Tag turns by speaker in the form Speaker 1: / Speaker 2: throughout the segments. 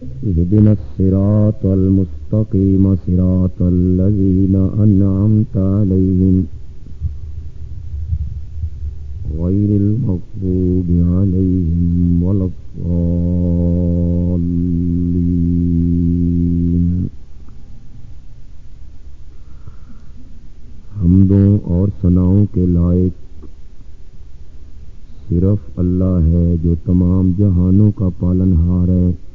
Speaker 1: اهدنا الصراط المستقيم صراط الذين أنعمت عليهم غير المغضوب عليهم ولا الضالين. حمدوں اور سناؤں کے لائق صرف اللہ ہے جو تمام جہانوں کا پالن ہار ہے۔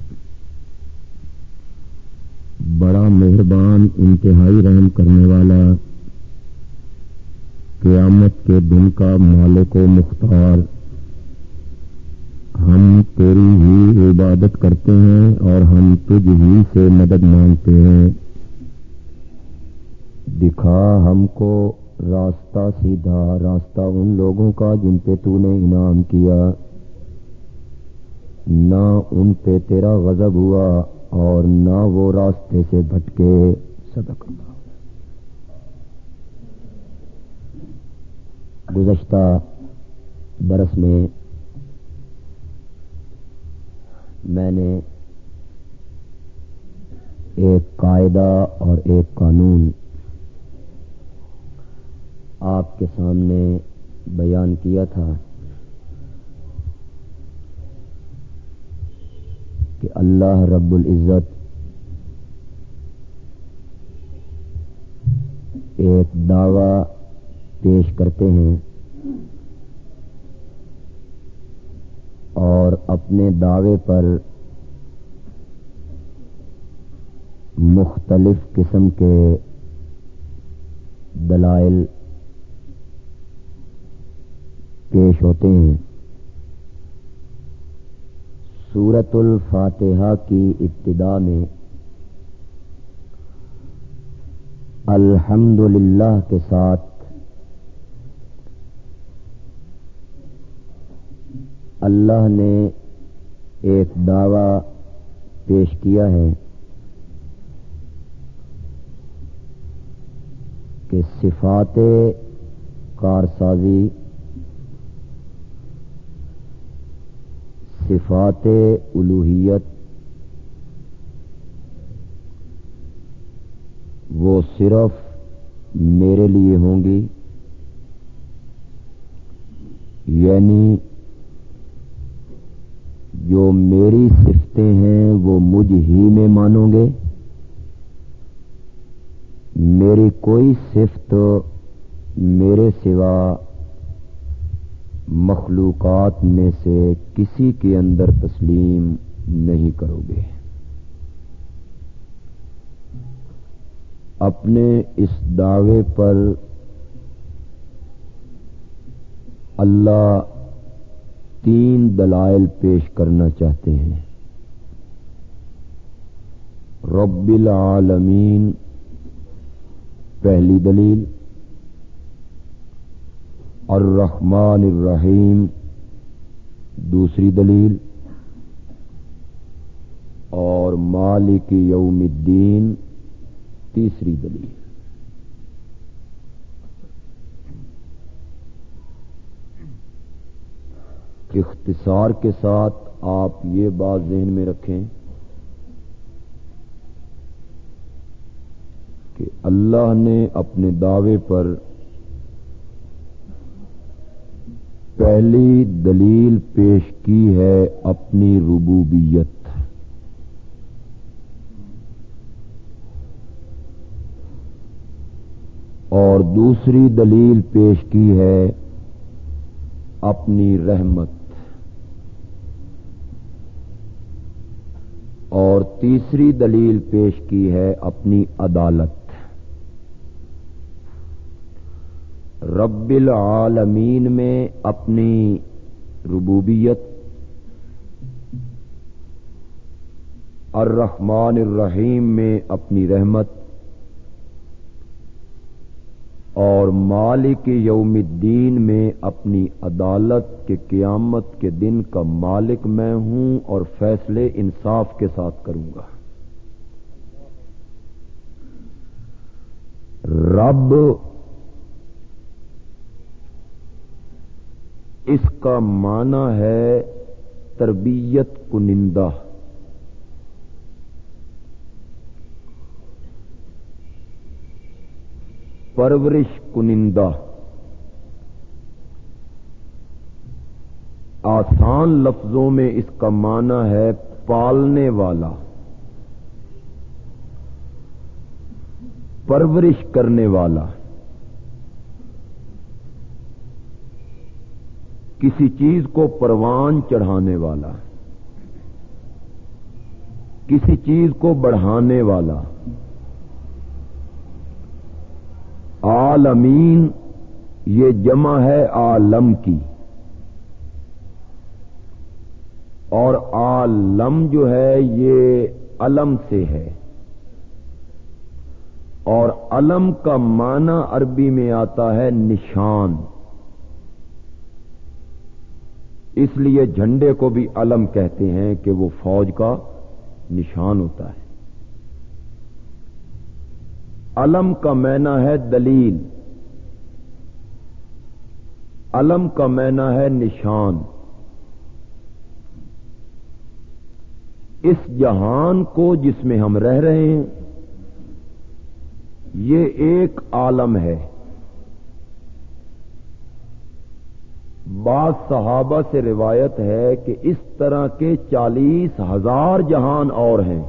Speaker 1: بڑا مہربان انتہائی رحم کرنے والا قیامت کے دن کا مالک و مختار۔ ہم تیری ہی عبادت کرتے ہیں اور ہم تجھ ہی سے مدد مانگتے ہیں۔ دکھا ہم کو راستہ سیدھا، راستہ ان لوگوں کا جن پہ تو نے انعام کیا۔ نہ ان پہ تیرا غضب ہوا۔ اور نہ وہ راستے سے بھٹکے۔ صدق اللہ۔ گزشتہ برس میں میں نے ایک قاعدہ اور ایک قانون آپ کے سامنے بیان کیا تھا۔ اللہ رب العزت ایک دعوی پیش کرتے ہیں اور اپنے دعوے پر مختلف قسم کے دلائل پیش ہوتے ہیں۔ سورت الفاتحہ کی ابتدا میں الحمد کے ساتھ اللہ نے ایک دعوی پیش کیا ہے کہ صفات کارسازی صفات الوحیت وہ صرف میرے لیے ہوں گی یعنی جو میری صفتیں ہیں وہ مجھ ہی میں مانو گے۔ میری کوئی صفت میرے سوا مخلوقات میں سے کسی کے اندر تسلیم نہیں کرو گے۔ اپنے اس دعوے پر اللہ تین دلائل پیش کرنا چاہتے ہیں۔ رب العالمین، پہلی دلیل الرحمن الرحیم. دوسری دلیل، اور مالک یوم الدین، تیسری دلیل. اختصار کے ساتھ آپ یہ بات ذہن میں رکھیں کہ اللہ نے اپنے دعوے پر پہلی دلیل پیش کی ہے اپنی ربوبیت۔ اور دوسری دلیل پیش کی ہے اپنی رحمت۔ اور تیسری دلیل پیش کی ہے اپنی عدالت۔ رب العالمین میں اپنی ربوبیت، الرحمن الرحیم میں اپنی رحمت، اور مالک یوم الدین میں اپنی عدالت کے قیامت کے دن کا مالک میں ہوں اور فیصلے انصاف کے ساتھ کروں گا۔ رب اس کا معنی ہے تربیت کنندہ۔ پرورش کنندہ۔ آسان لفظوں میں اس کا معنی ہے پالنے والا۔ پرورش کرنے والا۔ کسی چیز کو پروان چڑھانے والا، کسی چیز کو بڑھانے والا۔ عالمین، یہ جمع ہے عالم کی۔ اور عالم جو ہے، یہ علم سے ہے۔ اور علم کا معنی عربی میں آتا ہے نشان۔ اس لیے جھنڈے کو بھی علم کہتے ہیں کہ وہ فوج کا نشان ہوتا ہے۔ علم کا مینا ہے دلیل۔ علم کا مینا ہے نشان۔ اس جہان کو جس میں ہم رہ رہے ہیں، یہ ایک عالم ہے۔ بعض صحابہ سے روایت ہے کہ اس طرح کے چالیس ہزار جہان اور ہیں۔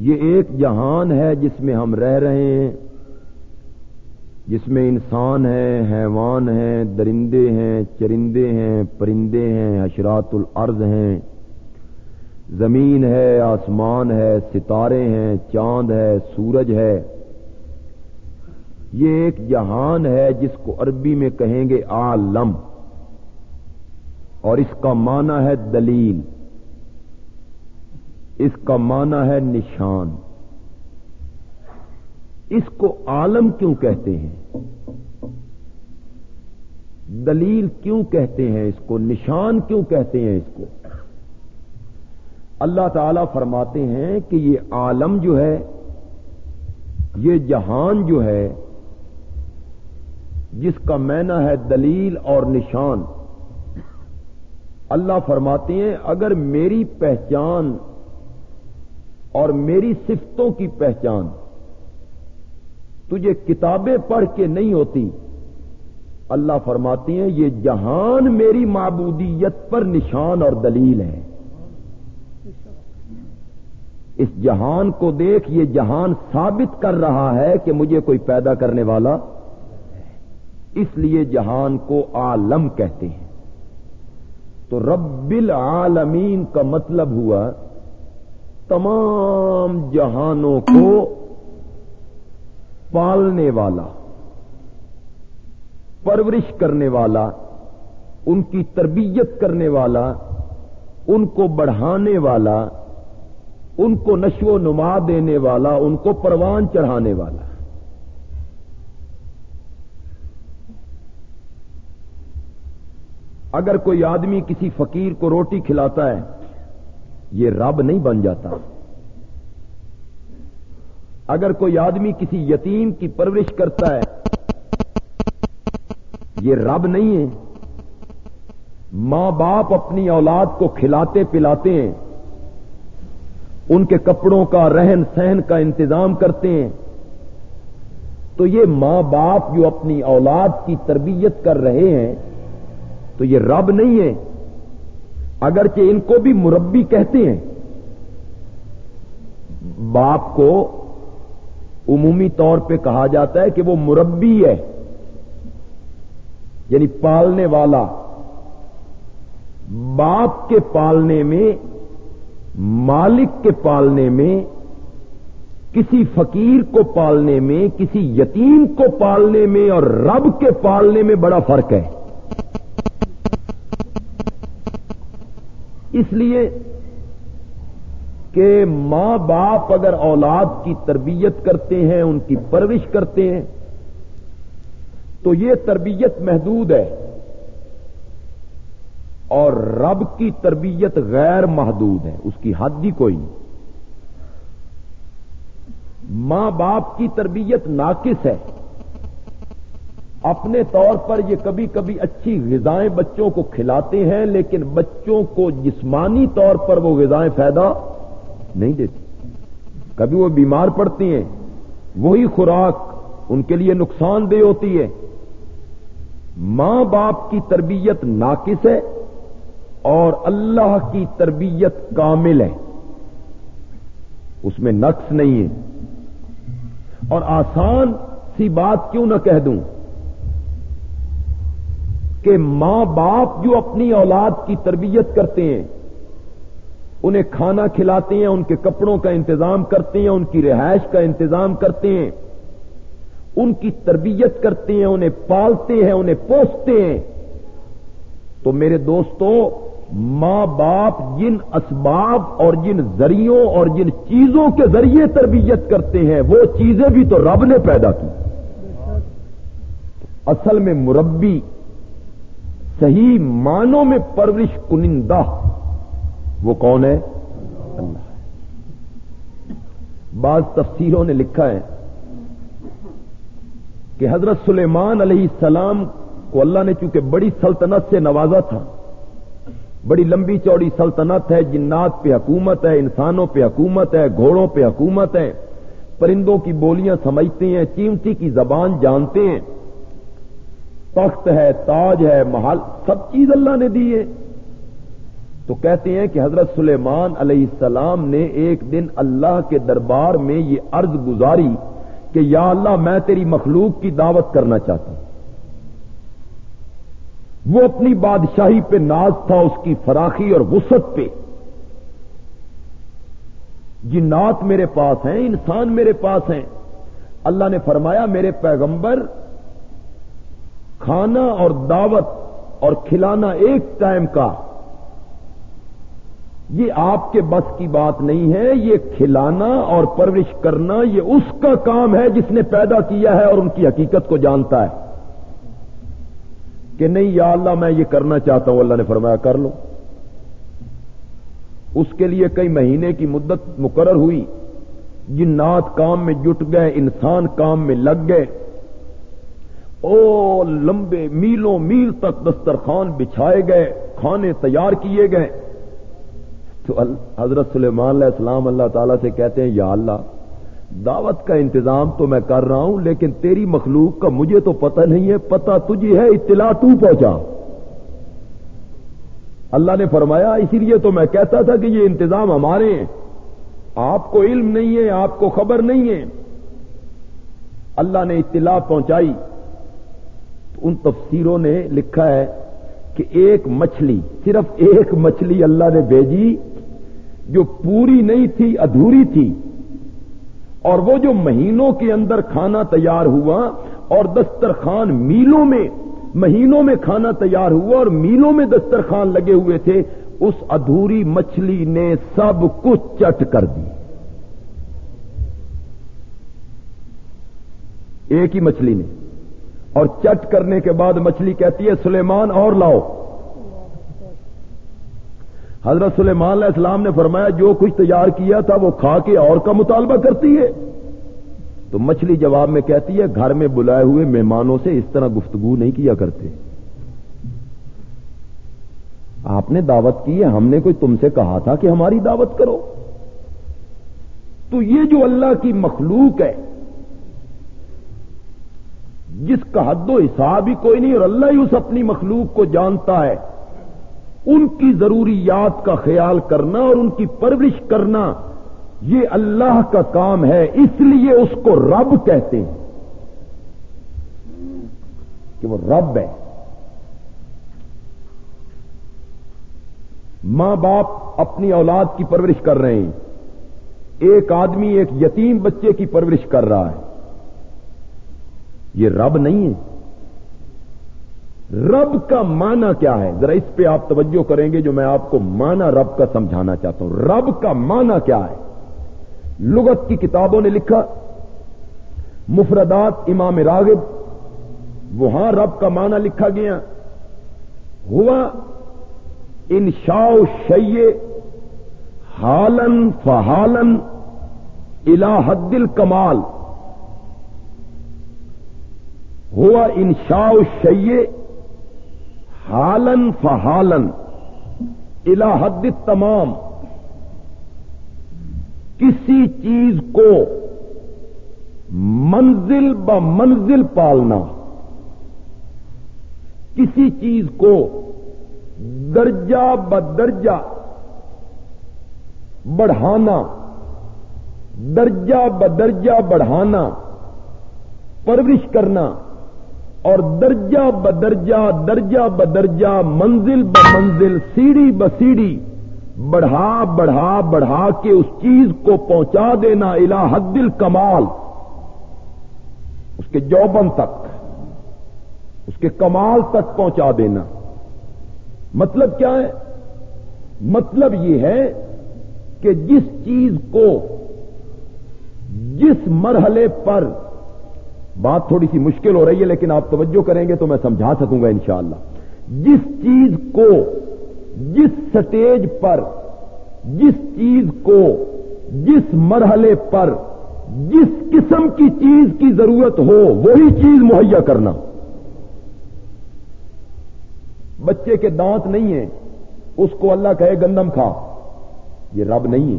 Speaker 1: یہ ایک جہان ہے جس میں ہم رہ رہے ہیں، جس میں انسان ہیں، حیوان ہیں، درندے ہیں، چرندے ہیں، پرندے ہیں، حشرات الارض ہیں۔ زمین ہے، آسمان ہے، ستارے ہیں، چاند ہے، سورج ہے۔ یہ ایک جہان ہے جس کو عربی میں کہیں گے عالم۔ اور اس کا معنی ہے دلیل۔ اس کا معنی ہے نشان۔ اس کو عالم کیوں کہتے ہیں؟ دلیل کیوں کہتے ہیں اس کو؟ نشان کیوں کہتے ہیں اس کو؟ اللہ تعالی فرماتے ہیں کہ یہ عالم جو ہے، یہ جہان جو ہے جس کا مینا ہے دلیل اور نشان۔ اللہ فرماتے ہیں، اگر میری پہچان اور میری صفتوں کی پہچان تجھے کتابیں پڑھ کے نہیں ہوتی، اللہ فرماتی ہیں، یہ جہان میری معبودیت پر نشان اور دلیل ہے۔ اس جہان کو دیکھ، یہ جہان ثابت کر رہا ہے کہ مجھے کوئی پیدا کرنے والا اس لیے جہان کو عالم کہتے ہیں۔ تو رب العالمین کا مطلب ہوا تمام جہانوں کو پالنے والا، پرورش کرنے والا، ان کی تربیت کرنے والا، ان کو بڑھانے والا، ان کو نشو و نما دینے والا، ان کو پروان چڑھانے والا۔ اگر کوئی آدمی کسی فقیر کو روٹی کھلاتا ہے، یہ رب نہیں بن جاتا۔ اگر کوئی آدمی کسی یتیم کی پرورش کرتا ہے، یہ رب نہیں ہے۔ ماں باپ اپنی اولاد کو کھلاتے پلاتے ہیں۔ ان کے کپڑوں کا رہن سہن کا انتظام کرتے ہیں۔ تو یہ ماں باپ جو اپنی اولاد کی تربیت کر رہے ہیں تو یہ رب نہیں ہے اگرچہ ان کو بھی مربی کہتے ہیں۔ باپ کو عمومی طور پہ کہا جاتا ہے کہ وہ مربی ہے۔ یعنی پالنے والا۔ باپ کے پالنے میں، مالک کے پالنے میں، کسی فقیر کو پالنے میں، کسی یتیم کو پالنے میں اور رب کے پالنے میں بڑا فرق ہے۔ اس لیے کہ ماں باپ اگر اولاد کی تربیت کرتے ہیں، ان کی پرورش کرتے ہیں، تو یہ تربیت محدود ہے اور رب کی تربیت غیر محدود ہے، اس کی حد ہی کوئی نہیں۔ ماں باپ کی تربیت ناقص ہے۔ اپنے طور پر یہ کبھی کبھی اچھی غذائیں بچوں کو کھلاتے ہیں، لیکن بچوں کو جسمانی طور پر وہ غذائیں فائدہ نہیں دیتی۔ کبھی وہ بیمار پڑتی ہیں، وہی خوراک ان کے لیے نقصان دہ ہوتی ہے۔ ماں باپ کی تربیت ناقص ہے اور اللہ کی تربیت کامل ہے۔ اس میں نقص نہیں ہے۔ اور آسان سی بات کیوں نہ کہہ دوں؟ کہ ماں باپ جو اپنی اولاد کی تربیت کرتے ہیں، انہیں کھانا کھلاتے ہیں، ان کے کپڑوں کا انتظام کرتے ہیں، ان کی رہائش کا انتظام کرتے ہیں، ان کی تربیت کرتے ہیں، انہیں پالتے ہیں، انہیں پوستے ہیں۔ تو میرے دوستوں ماں باپ جن اسباب اور جن ذریعوں اور جن چیزوں کے ذریعے تربیت کرتے ہیں، وہ چیزیں بھی تو رب نے پیدا کی۔ اصل میں مربی صحیح معنوں میں پرورش کنندہ وہ کون ہے؟ اللہ۔ بعض تفسیروں نے لکھا ہے کہ حضرت سلیمان علیہ السلام کو اللہ نے چونکہ بڑی سلطنت سے نوازا تھا، بڑی لمبی چوڑی سلطنت ہے، جنات پہ حکومت ہے، انسانوں پہ حکومت ہے، گھوڑوں پہ حکومت ہے، پرندوں کی بولیاں سمجھتے ہیں، چیمٹی کی زبان جانتے ہیں۔ تخت ہے، تاج ہے، محل، سب چیز اللہ نے دی ہے۔ تو کہتے ہیں کہ حضرت سلیمان علیہ السلام نے ایک دن اللہ کے دربار میں یہ عرض گزاری کہ یا اللہ میں تیری مخلوق کی دعوت کرنا چاہتا ہوں۔ وہ اپنی بادشاہی پہ ناز تھا، اس کی فراخی اور وسط پہ۔ جنات میرے پاس ہیں، انسان میرے پاس ہیں۔ اللہ نے فرمایا، میرے پیغمبر کھانا اور دعوت اور کھلانا ایک ٹائم کا۔ یہ آپ کے بس کی بات نہیں ہے، یہ کھلانا اور پرورش کرنا، یہ اس کا کام ہے جس نے پیدا کیا ہے اور ان کی حقیقت کو جانتا ہے۔ کہ نہیں، یا اللہ، میں یہ کرنا چاہتا ہوں، اللہ نے فرمایا، کر لو۔ اس کے لیے کئی مہینے کی مدت مقرر ہوئی۔ جنات کام میں جٹ گئے، انسان کام میں لگ گئے۔ او لمبے میلوں میل تک دسترخوان بچھائے گئے، کھانے تیار کیے گئے۔ تو حضرت سلیمان علیہ السلام اللہ تعالی سے کہتے ہیں، یا اللہ، دعوت کا انتظام تو میں کر رہا ہوں، لیکن تیری مخلوق کا مجھے تو پتہ نہیں ہے، پتہ تجھے ہے، اطلاع تو پہنچا۔ اللہ نے فرمایا، اسی لیے تو میں کہتا تھا کہ یہ انتظام ہمارے ہیں۔ آپ کو علم نہیں ہے، آپ کو خبر نہیں ہے۔ اللہ نے اطلاع پہنچائی۔ ان تفسیروں نے لکھا ہے کہ ایک مچھلی، صرف ایک مچھلی اللہ نے بھیجی، جو پوری نہیں تھی، ادھوری تھی۔ اور وہ جو مہینوں کے اندر کھانا تیار ہوا اور دسترخوان میلوں میں، مہینوں میں کھانا تیار ہوا اور میلوں میں دسترخوان لگے ہوئے تھے، اس ادھوری مچھلی نے سب کچھ چٹ کر دی۔ ایک ہی مچھلی نے۔ اور چٹ کرنے کے بعد مچھلی کہتی ہے، سلیمان اور لاؤ۔ حضرت سلیمان علیہ السلام نے فرمایا، جو کچھ تیار کیا تھا وہ کھا کے اور کا مطالبہ کرتی ہے۔ تو مچھلی جواب میں کہتی ہے، گھر میں بلائے ہوئے مہمانوں سے اس طرح گفتگو نہیں کیا کرتے۔ آپ نے دعوت کی ہے، ہم نے کوئی تم سے کہا تھا کہ ہماری دعوت کرو۔ تو یہ جو اللہ کی مخلوق ہے جس کا حد و حساب ہی کوئی نہیں اور اللہ ہی اس اپنی مخلوق کو جانتا ہے۔ ان کی ضروریات کا خیال کرنا اور ان کی پرورش کرنا، یہ اللہ کا کام ہے، اس لیے اس کو رب کہتے ہیں۔ کہ وہ رب ہے۔ ماں باپ اپنی اولاد کی پرورش کر رہے ہیں۔ ایک آدمی، ایک یتیم بچے کی پرورش کر رہا ہے۔ یہ رب نہیں ہے۔ رب کا معنی کیا ہے؟ ذرا اس پہ آپ توجہ کریں گے جو میں آپ کو معنی رب کا سمجھانا چاہتا ہوں۔ رب کا معنی کیا ہے؟ لغت کی کتابوں نے لکھا، مفردات امام راغب، وہاں رب کا معنی لکھا گیا۔ ہوا انشاء شیے ہالن فہالن حد الکمال۔ ہوا انشاء شیے ہالن فہالن حد تمام کسی چیز کو منزل ب منزل پالنا، کسی چیز کو درجہ ب درجہ بڑھانا، درجہ ب درجہ بڑھانا، پرورش کرنا۔ اور درجہ ب درجہ درجہ ب درجہ منزل ب منزل سیڑھی ب سیڑھی بڑھا بڑھا بڑھا کے اس چیز کو پہنچا دینا الہ حد کمال اس کے جوبن تک، اس کے کمال تک پہنچا دینا۔ مطلب کیا ہے؟ مطلب یہ ہے کہ جس چیز کو جس مرحلے پر بات تھوڑی سی مشکل ہو رہی ہے، لیکن آپ توجہ کریں گے تو میں سمجھا سکوں گا انشاءاللہ۔ جس چیز کو، جس سٹیج پر، جس چیز کو، جس مرحلے پر، جس قسم کی چیز کی ضرورت ہو، وہی چیز مہیا کرنا۔ بچے کے دانت نہیں ہیں، اس کو اللہ کہے گندم کھا۔ یہ رب نہیں ہے۔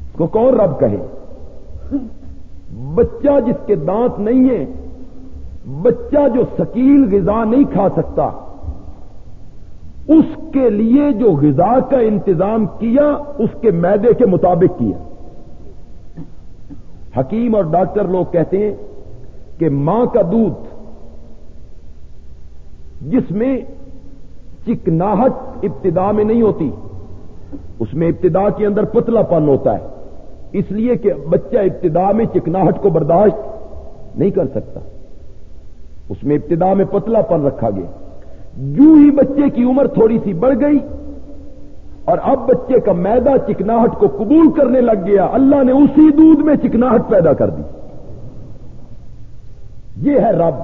Speaker 1: اس کو کون رب کہے؟ بچہ جس کے دانت نہیں ہیں، بچہ جو سکیل غذا نہیں کھا سکتا، اس کے لیے جو غذا کا انتظام کیا، اس کے میدے کے مطابق کیا۔ حکیم اور ڈاکٹر لوگ کہتے ہیں کہ ماں کا دودھ، جس میں چکناہٹ ابتدا میں نہیں ہوتی، اس میں ابتدا کے اندر پتلا پن ہوتا ہے۔ اس لیے کہ بچہ ابتدا میں چکناہٹ کو برداشت نہیں کر سکتا۔ اس میں ابتدا میں پتلا پن رکھا گیا۔ جو ہی بچے کی عمر تھوڑی سی بڑھ گئی اور اب بچے کا میدا چکناہٹ کو قبول کرنے لگ گیا۔ اللہ نے اسی دودھ میں چکناہٹ پیدا کر دی۔ یہ ہے رب۔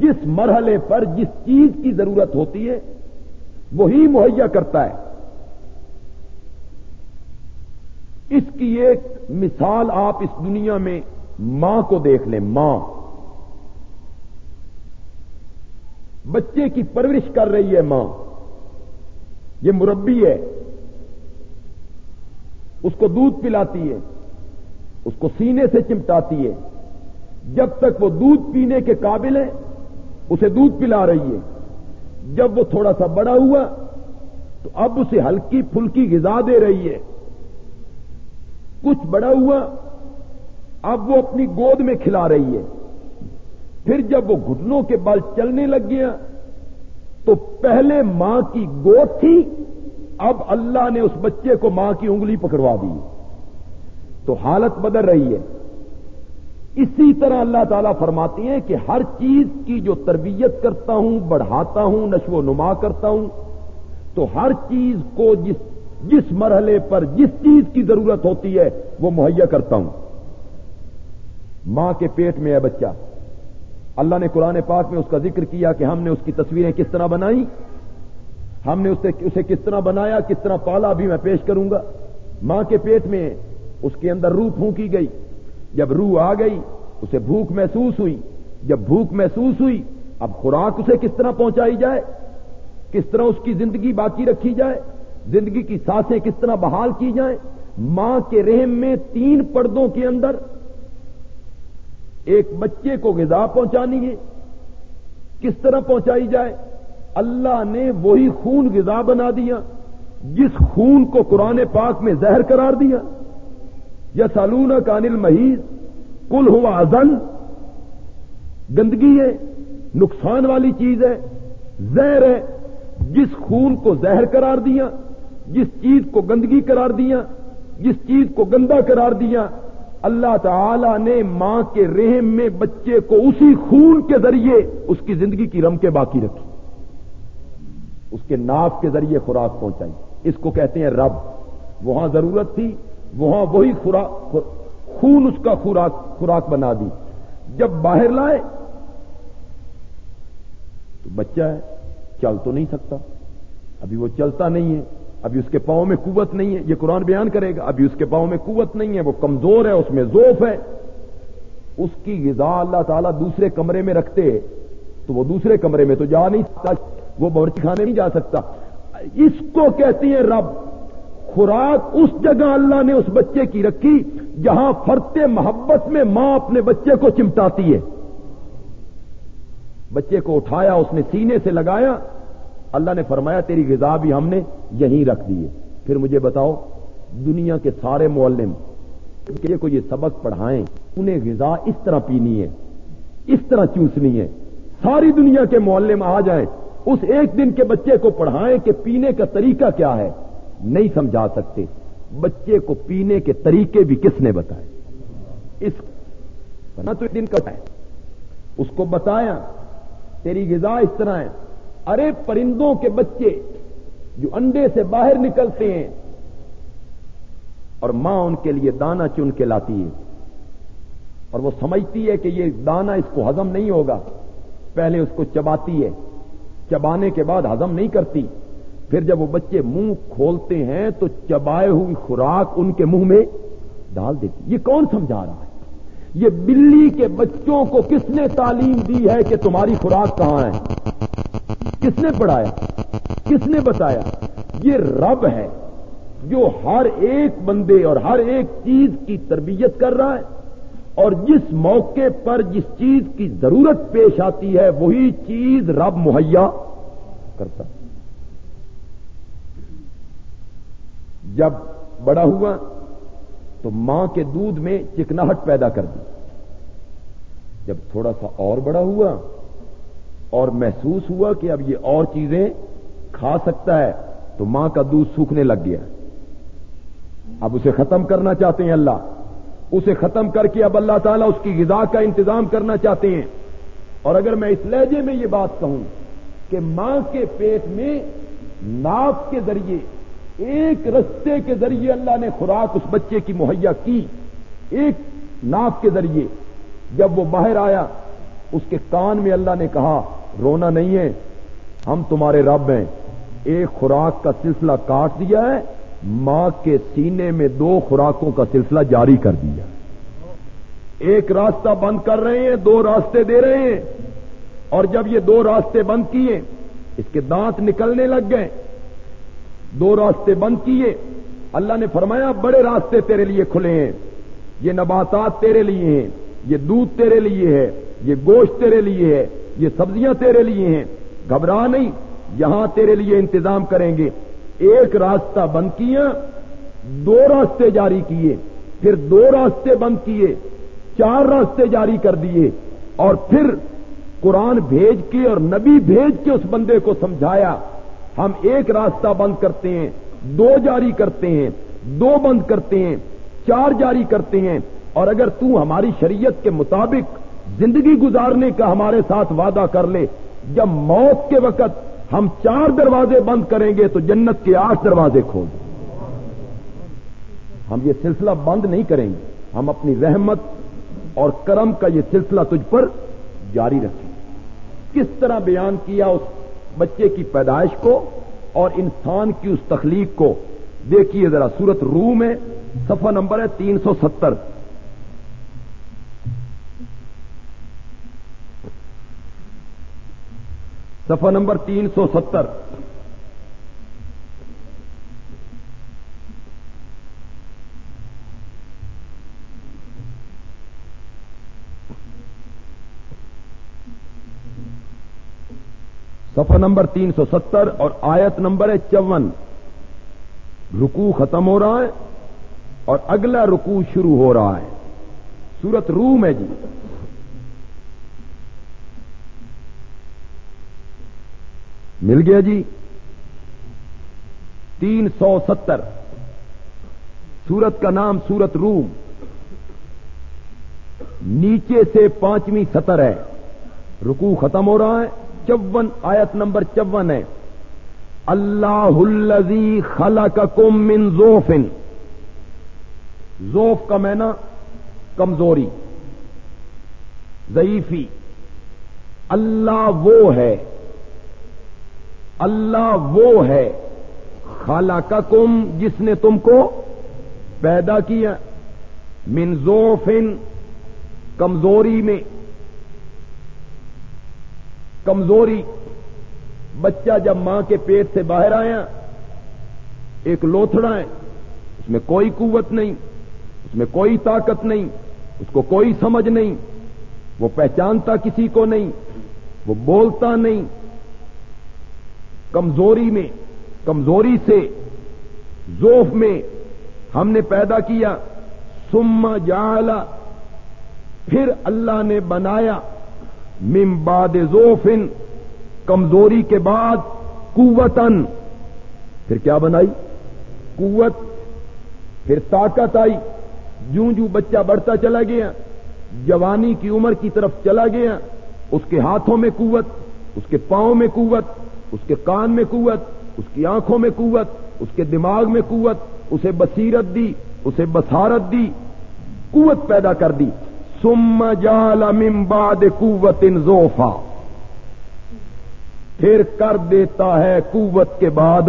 Speaker 1: جس مرحلے پر جس چیز کی ضرورت ہوتی ہے، وہی مہیا کرتا ہے۔ اس کی ایک مثال آپ اس دنیا میں ماں کو دیکھ لیں، ماں۔ بچے کی پرورش کر رہی ہے ماں۔ یہ مربی ہے۔ اس کو دودھ پلاتی ہے۔ اس کو سینے سے چمٹاتی ہے۔ جب تک وہ دودھ پینے کے قابل ہے، اسے دودھ پلا رہی ہے۔ جب وہ تھوڑا سا بڑا ہوا، تو اب اسے ہلکی پھلکی غذا دے رہی ہے۔ کچھ بڑا ہوا، اب وہ اپنی گود میں کھلا رہی ہے۔ پھر جب وہ گھٹنوں کے بال چلنے لگ گیا، تو پہلے ماں کی گود تھی، اب اللہ نے اس بچے کو ماں کی انگلی پکڑوا دی۔ تو حالت بدل رہی ہے۔ اسی طرح اللہ تعالیٰ فرماتی ہیں کہ ہر چیز کی جو تربیت کرتا ہوں، بڑھاتا ہوں، نشو و نما کرتا ہوں، تو ہر چیز کو جس جس مرحلے پر جس چیز کی ضرورت ہوتی ہے، وہ مہیا کرتا ہوں۔ ماں کے پیٹ میں ہے بچہ۔ اللہ نے قرآن پاک میں اس کا ذکر کیا کہ ہم نے اس کی تصویریں کس طرح بنائی؟ ہم نے اسے اسے کس طرح بنایا؟ کس طرح پالا؟ ابھی میں پیش کروں گا۔ ماں کے پیٹ میں اس کے اندر روح پھونکی گئی۔ جب روح آ گئی، اسے بھوک محسوس ہوئی۔ جب بھوک محسوس ہوئی، اب خوراک اسے کس طرح پہنچائی جائے؟ کس طرح اس کی زندگی باقی رکھی جائے؟ زندگی کی سانسیں کس طرح بحال کی جائیں؟ ماں کے رحم میں تین پردوں کے اندر ایک بچے کو غذا پہنچانی ہے۔ کس طرح پہنچائی جائے؟ اللہ نے وہی خون غذا بنا دیا، جس خون کو قرآن پاک میں زہر قرار دیا۔ یا سالون کانل محیض کل ہوا ازن گندگی ہے، نقصان والی چیز ہے، زہر ہے، جس خون کو زہر قرار دیا۔ جس چیز کو گندگی قرار دیا، جس چیز کو گندا قرار دیا، اللہ تعالی نے ماں کے رحم میں بچے کو اسی خون کے ذریعے اس کی زندگی کی رم کے باقی رکھی۔ اس کے ناف کے ذریعے خوراک پہنچائی۔ اس کو کہتے ہیں رب۔ وہاں ضرورت تھی، وہاں وہی خوراک، خون اس کا خوراک خوراک بنا دی۔ جب باہر لائے، تو بچہ ہے، چل تو نہیں سکتا۔ ابھی وہ چلتا نہیں ہے۔ ابھی اس کے پاؤں میں قوت نہیں ہے، یہ قرآن بیان کرے گا، ابھی اس کے پاؤں میں قوت نہیں ہے، وہ کمزور ہے، اس میں زوف ہے۔ اس کی غذا اللہ تعالیٰ دوسرے کمرے میں رکھتے، تو وہ دوسرے کمرے میں تو جا نہیں سکتا، وہ باورچی خانے نہیں جا سکتا۔ اس کو کہتی ہیں رب، خوراک اس جگہ اللہ نے اس بچے کی رکھی، جہاں فرتے محبت میں ماں اپنے بچے کو چمٹاتی ہے۔ بچے کو اٹھایا، اس نے سینے سے لگایا اللہ نے فرمایا، تیری غذا بھی ہم نے یہیں رکھ دی ہے۔ پھر مجھے بتاؤ، دنیا کے سارے معلم کو یہ سبق پڑھائیں، انہیں غذا اس طرح پینی ہے، اس طرح چوسنی ہے۔ ساری دنیا کے معلم آ جائیں، اس ایک دن کے بچے کو پڑھائیں کہ پینے کا طریقہ کیا ہے۔ نہیں سمجھا سکتے، بچے کو پینے کے طریقے بھی کس نے بتائے؟ اس بنا تو ایک دن کا ہے۔ اس کو بتایا، تیری غذا اس طرح ہے۔ ارے پرندوں کے بچے جو انڈے سے باہر نکلتے ہیں اور ماں ان کے لیے دانا چن کے لاتی ہے اور وہ سمجھتی ہے کہ یہ دانا اس کو ہزم نہیں ہوگا پہلے اس کو چباتی ہے چبانے کے بعد ہزم نہیں کرتی پھر جب وہ بچے منہ کھولتے ہیں تو چبائے ہوئی خوراک ان کے منہ میں ڈال دیتی یہ کون سمجھا رہا ہے؟ یہ بلی کے بچوں کو کس نے تعلیم دی ہے کہ تمہاری خوراک کہاں ہے؟ کس نے پڑھایا؟ کس نے بتایا؟ یہ رب ہے جو ہر ایک بندے اور ہر ایک چیز کی تربیت کر رہا ہے اور جس موقع پر جس چیز کی ضرورت پیش آتی ہے، وہی چیز رب مہیا کرتا جب بڑا ہوا تو ماں کے دودھ میں چکناہٹ پیدا کر دی۔ جب تھوڑا سا اور بڑا ہوا اور محسوس ہوا کہ اب یہ اور چیزیں کھا سکتا ہے تو ماں کا دودھ سوکھنے لگ گیا۔ اب اسے ختم کرنا چاہتے ہیں اللہ۔ اسے ختم کر کے اب اللہ تعالیٰ اس کی غذا کا انتظام کرنا چاہتے ہیں۔ اور اگر میں اس لہجے میں یہ بات کہوں کہ ماں کے پیٹ میں ناف کے ذریعے، ایک رستے کے ذریعے اللہ نے خوراک اس بچے کی مہیا کی۔ ایک ناف کے ذریعے جب وہ باہر آیا اس کے کان میں اللہ نے کہا، رونا نہیں ہے، ہم تمہارے رب ہیں۔ ایک خوراک کا سلسلہ کاٹ دیا ہے، ماں کے سینے میں دو خوراکوں کا سلسلہ جاری کر دیا۔ ایک راستہ بند کر رہے ہیں، دو راستے دے رہے ہیں۔ اور جب یہ دو راستے بند کیے، اس کے دانت نکلنے لگ گئے۔ دو راستے بند کیے۔ اللہ نے فرمایا، بڑے راستے تیرے لیے کھلے ہیں۔ یہ نباتات تیرے لیے ہیں، یہ دودھ تیرے لیے ہے۔ یہ گوشت تیرے لیے ہے، یہ سبزیاں تیرے لیے ہیں۔ گھبرا نہیں، یہاں تیرے لیے انتظام کریں گے۔ ایک راستہ بند کیا دو راستے جاری کیے، پھر دو راستے بند کیے، چار راستے جاری کر دیے۔ اور پھر قرآن بھیج کے اور نبی بھیج کے اس بندے کو سمجھایا، ہم ایک راستہ بند کرتے ہیں، دو جاری کرتے ہیں، دو بند کرتے ہیں، چار جاری کرتے ہیں۔ اور اگر تو ہماری شریعت کے مطابق زندگی گزارنے کا ہمارے ساتھ وعدہ کر لے۔ جب موت کے وقت ہم چار دروازے بند کریں گے تو جنت کے آٹھ دروازے کھول دیں ہم یہ سلسلہ بند نہیں کریں گے۔ ہم اپنی رحمت اور کرم کا یہ سلسلہ تجھ پر جاری رکھیں کس طرح بیان کیا اس بچے کی پیدائش کو اور انسان کی اس تخلیق کو؟ دیکھیے ذرا، سورت روح میں صفحہ نمبر ہے تین سو ستر۔ صفحہ نمبر تین سو ستر۔ صفحہ نمبر تین سو ستر اور آیت نمبر ہے چون۔ رکو ختم ہو رہا ہے اور اگلا رکو شروع ہو رہا ہے۔ سورت روم ہے جی۔ مل گیا جی۔ تین سو ستر۔ سورت کا نام سورت روم۔ نیچے سے پانچویں سطر ہے۔ رکو ختم ہو رہا ہے۔ چون آیت نمبر چون ہے۔ اللہ الزی خلا کا کم من زوفن۔ زوف کا مینا کمزوری۔ ضعیفی۔ اللہ وہ ہے۔ اللہ وہ ہے خالہ کا کم جس نے تم کو پیدا کیا۔ منزوفن کمزوری میں۔ کمزوری۔ بچہ جب ماں کے پیٹ سے باہر آیا، ایک لوتھڑا ہے، اس میں کوئی قوت نہیں، اس میں کوئی طاقت نہیں، اس کو کوئی سمجھ نہیں۔ وہ پہچانتا کسی کو نہیں، وہ بولتا نہیں۔ کمزوری میں، کمزوری سے زوف میں ہم نے پیدا کیا۔ سما جالا پھر اللہ نے بنایا۔ ممباد زوفن کمزوری کے بعد قوتن پھر کیا بنائی؟ قوت۔ پھر طاقت آئی۔ جوں جوں بچہ بڑھتا چلا گیا، جوانی کی عمر کی طرف چلا گیا، اس کے ہاتھوں میں قوت، اس کے پاؤں میں قوت۔ اس کے کان میں قوت، اس کی آنکھوں میں قوت، اس کے دماغ میں قوت، اسے بصیرت دی، اسے بسارت دی، قوت پیدا کر دی۔ سم جال ممباد قوت ان زوفا۔ پھر کر دیتا ہے قوت کے بعد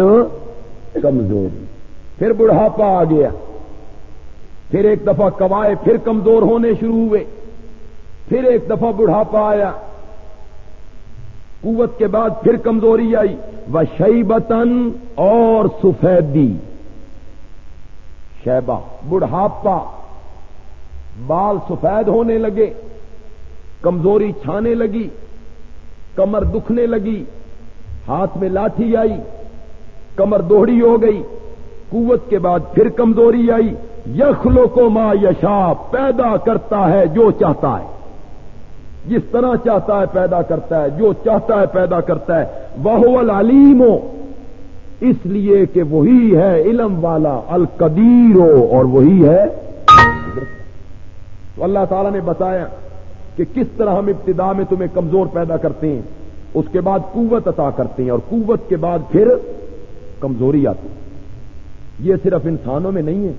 Speaker 1: کمزوری۔ پھر بڑھاپا آ گیا۔ پھر ایک دفعہ کوائے پھر کمزور ہونے شروع ہوئے۔ پھر ایک دفعہ بڑھاپا آیا۔ قوت کے بعد پھر کمزوری آئی۔ وہ شیبتن اور سفیدی۔ شیبا بڑھاپا۔ بال سفید ہونے لگے۔ کمزوری چھانے لگی۔ کمر دکھنے لگی۔ ہاتھ میں لاٹھی آئی۔ کمر دوہڑی ہو گئی۔ قوت کے بعد پھر کمزوری آئی۔ یخلو کو ماں یشا پیدا کرتا ہے جو چاہتا ہے۔ جس طرح چاہتا ہے پیدا کرتا ہے، جو چاہتا ہے پیدا کرتا ہے۔ وہ العلیم۔ ہو اس لیے کہ وہی ہے علم والا، القدیر۔ ہو اور وہی ہے تو اللہ تعالیٰ نے بتایا کہ کس طرح ہم ابتدا میں تمہیں کمزور پیدا کرتے ہیں، اس کے بعد قوت عطا کرتے ہیں اور قوت کے بعد پھر کمزوری آتی۔ یہ صرف انسانوں میں نہیں ہے،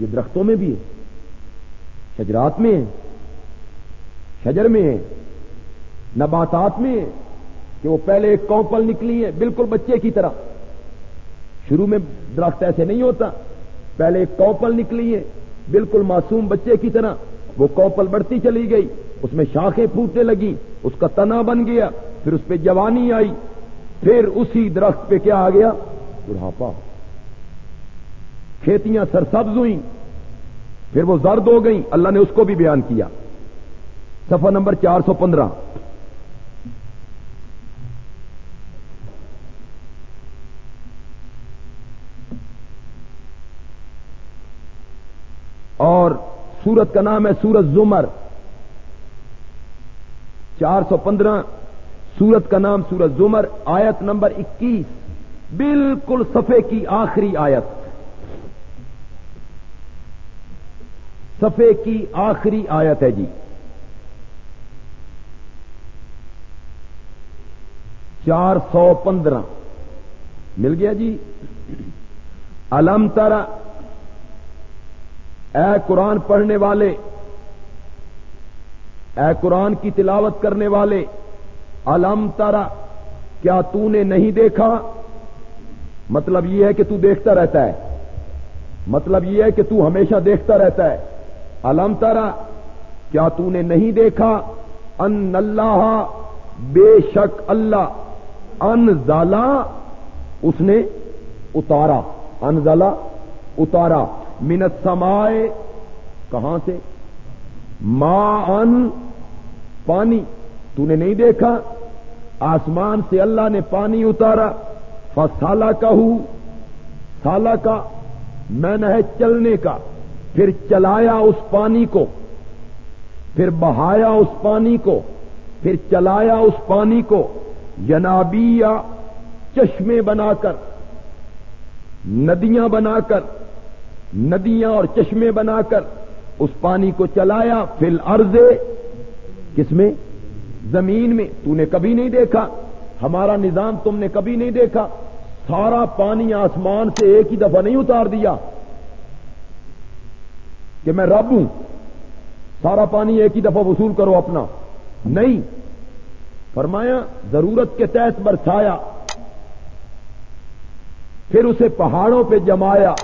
Speaker 1: یہ درختوں میں بھی ہے، شجرات میں ہے۔ شجر میں ہے نباتات میں ہے کہ وہ پہلے ایک کوپل نکلی ہے بالکل بچے کی طرح۔ شروع میں درخت ایسے نہیں ہوتا، پہلے ایک کوپل نکلی ہے بالکل معصوم بچے کی طرح۔ وہ کوپل بڑھتی چلی گئی، اس میں شاخیں پھوٹنے لگی اس کا تنا بن گیا، پھر اس پہ جوانی آئی، پھر اسی درخت پہ کیا آ گیا؟ بڑھاپا۔ کھیتیاں سرسبز ہوئیں، پھر وہ زرد ہو گئیں، اللہ نے اس کو بھی بیان کیا۔ سفر نمبر چار سو پندرہ۔ اور سورت کا نام ہے سورت زمر۔ چار سو پندرہ۔ سورت کا نام سورت زمر، آیت نمبر اکیس۔ بالکل صفحے کی آخری آیت۔ صفحے کی آخری آیت ہے جی۔ چار سو پندرہ۔ مل گیا جی؟ الم ترا، اے قرآن پڑھنے والے، اے قرآن کی تلاوت کرنے والے الم ترا، کیا تو نے نہیں دیکھا؟ مطلب یہ ہے کہ تو دیکھتا رہتا ہے۔ مطلب یہ ہے کہ تو ہمیشہ دیکھتا رہتا ہے۔ الم ترا، کیا تو نے نہیں دیکھا؟ ان اللہ، بے شک اللہ۔ ان اس نے اتارا۔ ان اتارا۔ منت سمائے کہاں سے؟ ماں ان پانی۔ تو نے نہیں دیکھا؟ آسمان سے اللہ نے پانی اتارا۔ فسالہ کا ہوں سالہ کا میں نہ ہے چلنے کا۔ پھر چلایا اس پانی کو۔ پھر بہایا اس پانی کو۔ پھر چلایا اس پانی کو۔ ینابیا چشمے بنا کر، ندیاں بنا کر، ندیاں اور چشمے بنا کر اس پانی کو چلایا فل ارض کس میں؟ زمین میں۔ تو نے کبھی نہیں دیکھا۔ ہمارا نظام تم نے کبھی نہیں دیکھا۔ سارا پانی آسمان سے ایک ہی دفعہ نہیں اتار دیا۔ کہ میں رب ہوں۔ سارا پانی ایک ہی دفعہ وصول کرو اپنا۔ نہیں۔ فرمایا، ضرورت کے تحت برسایا۔ پھر اسے پہاڑوں پہ جمایا۔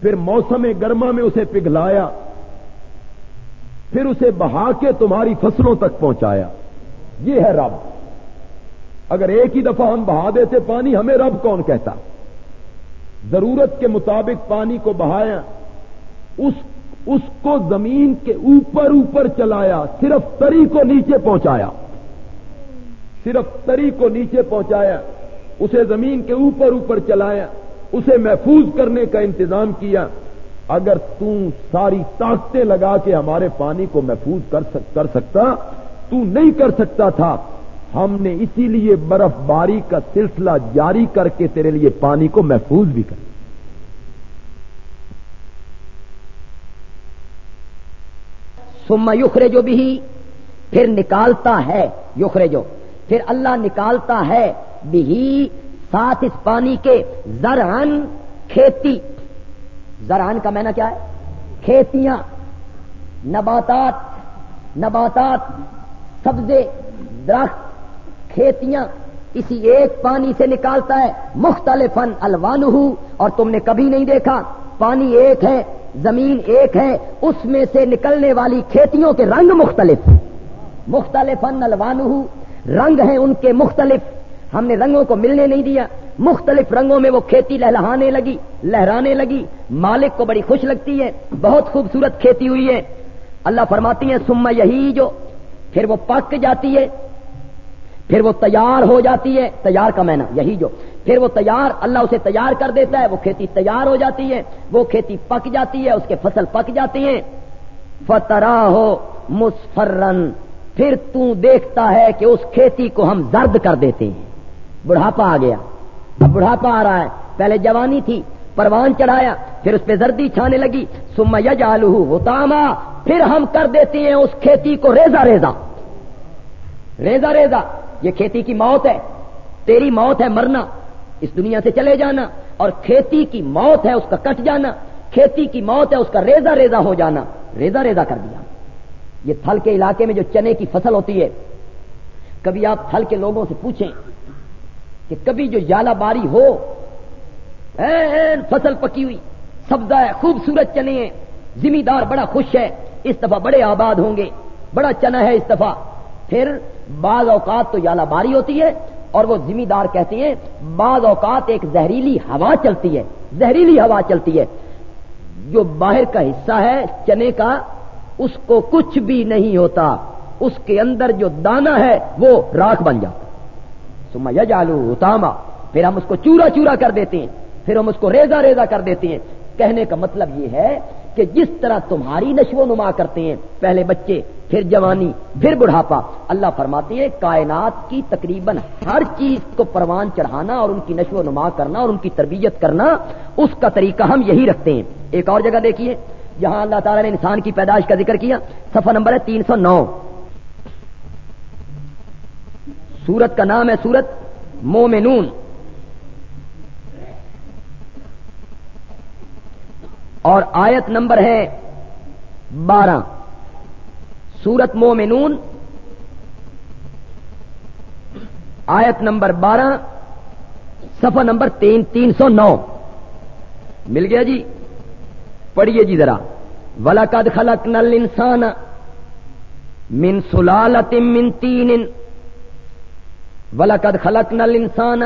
Speaker 1: پھر موسم گرما میں اسے پگھلایا۔ پھر اسے بہا کے تمہاری فصلوں تک پہنچایا۔ یہ ہے رب۔ اگر ایک ہی دفعہ ہم بہا دیتے پانی، ہمیں رب کون کہتا؟ ضرورت کے مطابق پانی کو بہایا۔ اس اس کو زمین کے اوپر اوپر چلایا، صرف تری کو نیچے پہنچایا۔ صرف تری کو نیچے پہنچایا، اسے زمین کے اوپر اوپر چلایا، اسے محفوظ کرنے کا انتظام کیا۔ اگر تم ساری طاقتیں لگا کے ہمارے پانی کو محفوظ کر سکتا، تو نہیں کر سکتا تھا۔ ہم نے اسی لیے برف باری کا سلسلہ جاری کر کے تیرے لیے پانی کو محفوظ بھی کر۔
Speaker 2: سما یخرے جو بھی پھر نکالتا ہے یخرے جو پھر اللہ نکالتا ہے بھی ساتھ اس پانی کے زرعن کھیتی۔ زرعن کا مینا کیا ہے؟ کھیتیاں، نباتات نباتات، سبزے، درخت، کھیتیاں، اسی ایک پانی سے نکالتا ہے۔ مختلف الوان اور تم نے کبھی نہیں دیکھا۔ پانی ایک ہے، زمین ایک ہے، اس میں سے نکلنے والی کھیتیوں کے رنگ مختلف۔ مختلف الوان رنگ ہیں ان کے مختلف۔ ہم نے رنگوں کو ملنے نہیں دیا۔ مختلف رنگوں میں وہ کھیتی لہلانے لگی، لہرانے لگی۔ مالک کو بڑی خوش لگتی ہے، بہت خوبصورت کھیتی ہوئی ہے۔ اللہ فرماتی ہے سما یہی جو پھر وہ پک جاتی ہے، پھر وہ تیار ہو جاتی ہے۔ تیار کا مینا یہی جو۔ پھر وہ تیار، اللہ اسے تیار کر دیتا ہے، وہ کھیتی تیار ہو جاتی ہے۔ وہ کھیتی پک جاتی ہے، اس کے فصل پک جاتی ہیں۔ فترا ہو مسفرن پھر تو دیکھتا ہے کہ اس کھیتی کو ہم زرد کر دیتے ہیں۔ بڑھاپا آ گیا۔ اب بڑھاپا آ رہا ہے۔ پہلے جوانی تھی، پروان چڑھایا، پھر اس پہ زردی چھانے لگی۔ سما یجالو ہوتا پھر ہم کر دیتے ہیں اس کھیتی کو ریزا ریزا ریزا ریزا یہ کھیتی کی موت ہے۔ تیری موت ہے مرنا، اس دنیا سے چلے جانا۔ اور کھیتی کی موت ہے اس کا کٹ جانا۔ کھیتی کی موت ہے اس کا ریزا ریزا ہو جانا۔ ریزا ریزا کر دیا۔ یہ تھل کے علاقے میں جو چنے کی فصل ہوتی ہے، کبھی آپ تھل کے لوگوں سے پوچھیں کہ کبھی جو یالا باری ہو فصل پکی ہوئی، سبزہ ہے، خوبصورت چنے ہیں، زمیندار بڑا خوش ہے، اس دفعہ بڑے آباد ہوں گے، بڑا چنا ہے اس دفعہ۔ پھر بعض اوقات تو یالا باری ہوتی ہے اور وہ ذمہ دار کہتے ہیں، بعض اوقات ایک زہریلی ہوا چلتی ہے، زہریلی ہوا چلتی ہے۔ جو باہر کا حصہ ہے، چنے کا اس کو کچھ بھی نہیں ہوتا۔ اس کے اندر جو دانا ہے، وہ راک بن جاتا۔ سما یجالو اتاما پھر ہم اس کو چورا چورا کر دیتے ہیں۔ پھر ہم اس کو ریزا ریزا کر دیتے ہیں۔ کہنے کا مطلب یہ ہے کہ جس طرح تمہاری نشو و نما کرتے ہیں، پہلے بچے، پھر جوانی، پھر بڑھاپا، اللہ فرماتے ہیں، کائنات کی تقریباً ہر چیز کو پروان چڑھانا اور ان کی نشو و نما کرنا اور ان کی تربیت کرنا، اس کا طریقہ ہم یہی رکھتے ہیں۔ ایک اور جگہ دیکھیے۔ جہاں اللہ تعالیٰ نے انسان کی پیدائش کا ذکر کیا سفر نمبر ہے تین سو نو۔ سورت کا نام ہے سورت مومنون۔ اور آیت نمبر ہے بارہ۔ سورت مومنون۔ آیت نمبر بارہ سفا نمبر تین تین سو نو۔ مل گیا جی؟ پڑھیے جی ذرا۔ ولا قد خلق نل انسان من سلالت من تین ولا قد خلق نل انسان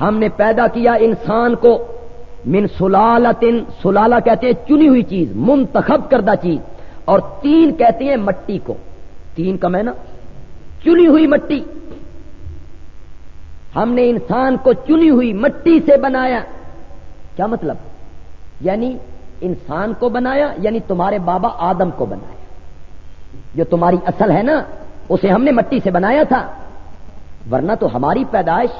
Speaker 2: ہم نے پیدا کیا انسان کو من سلالتن سلالہ کہتے ہیں چنی ہوئی چیز، منتخب کردہ چیز۔ اور تین کہتے ہیں مٹی کو۔ تین کا میں نا چنی ہوئی مٹی۔ ہم نے انسان کو چنی ہوئی مٹی سے بنایا۔ کیا مطلب؟ یعنی انسان کو بنایا یعنی تمہارے بابا آدم کو بنایا۔ جو تمہاری اصل ہے نا، اسے ہم نے مٹی سے بنایا تھا۔ ورنہ تو ہماری پیدائش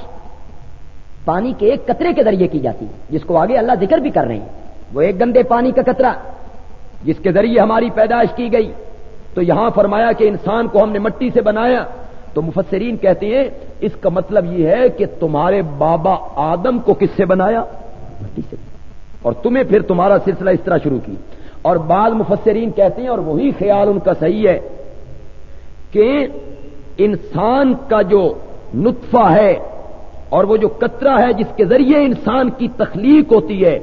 Speaker 2: پانی کے ایک قطرے کے ذریعے کی جاتی ہے، جس کو آگے اللہ ذکر بھی کر رہے ہیں۔ وہ ایک گندے پانی کا قطرہ،
Speaker 1: جس کے ذریعے ہماری پیدائش کی گئی۔ تو یہاں فرمایا کہ انسان کو ہم نے مٹی سے بنایا۔ تو مفسرین کہتے ہیں، اس کا مطلب یہ ہے کہ تمہارے بابا آدم کو کس سے بنایا؟ مٹی سے۔ اور تمہیں پھر تمہارا سلسلہ اس طرح شروع کی۔ اور بعض مفسرین کہتے ہیں اور وہی خیال ان کا صحیح ہے کہ انسان کا جو نطفہ ہے اور وہ جو قطرہ ہے جس کے ذریعے انسان کی تخلیق ہوتی ہے،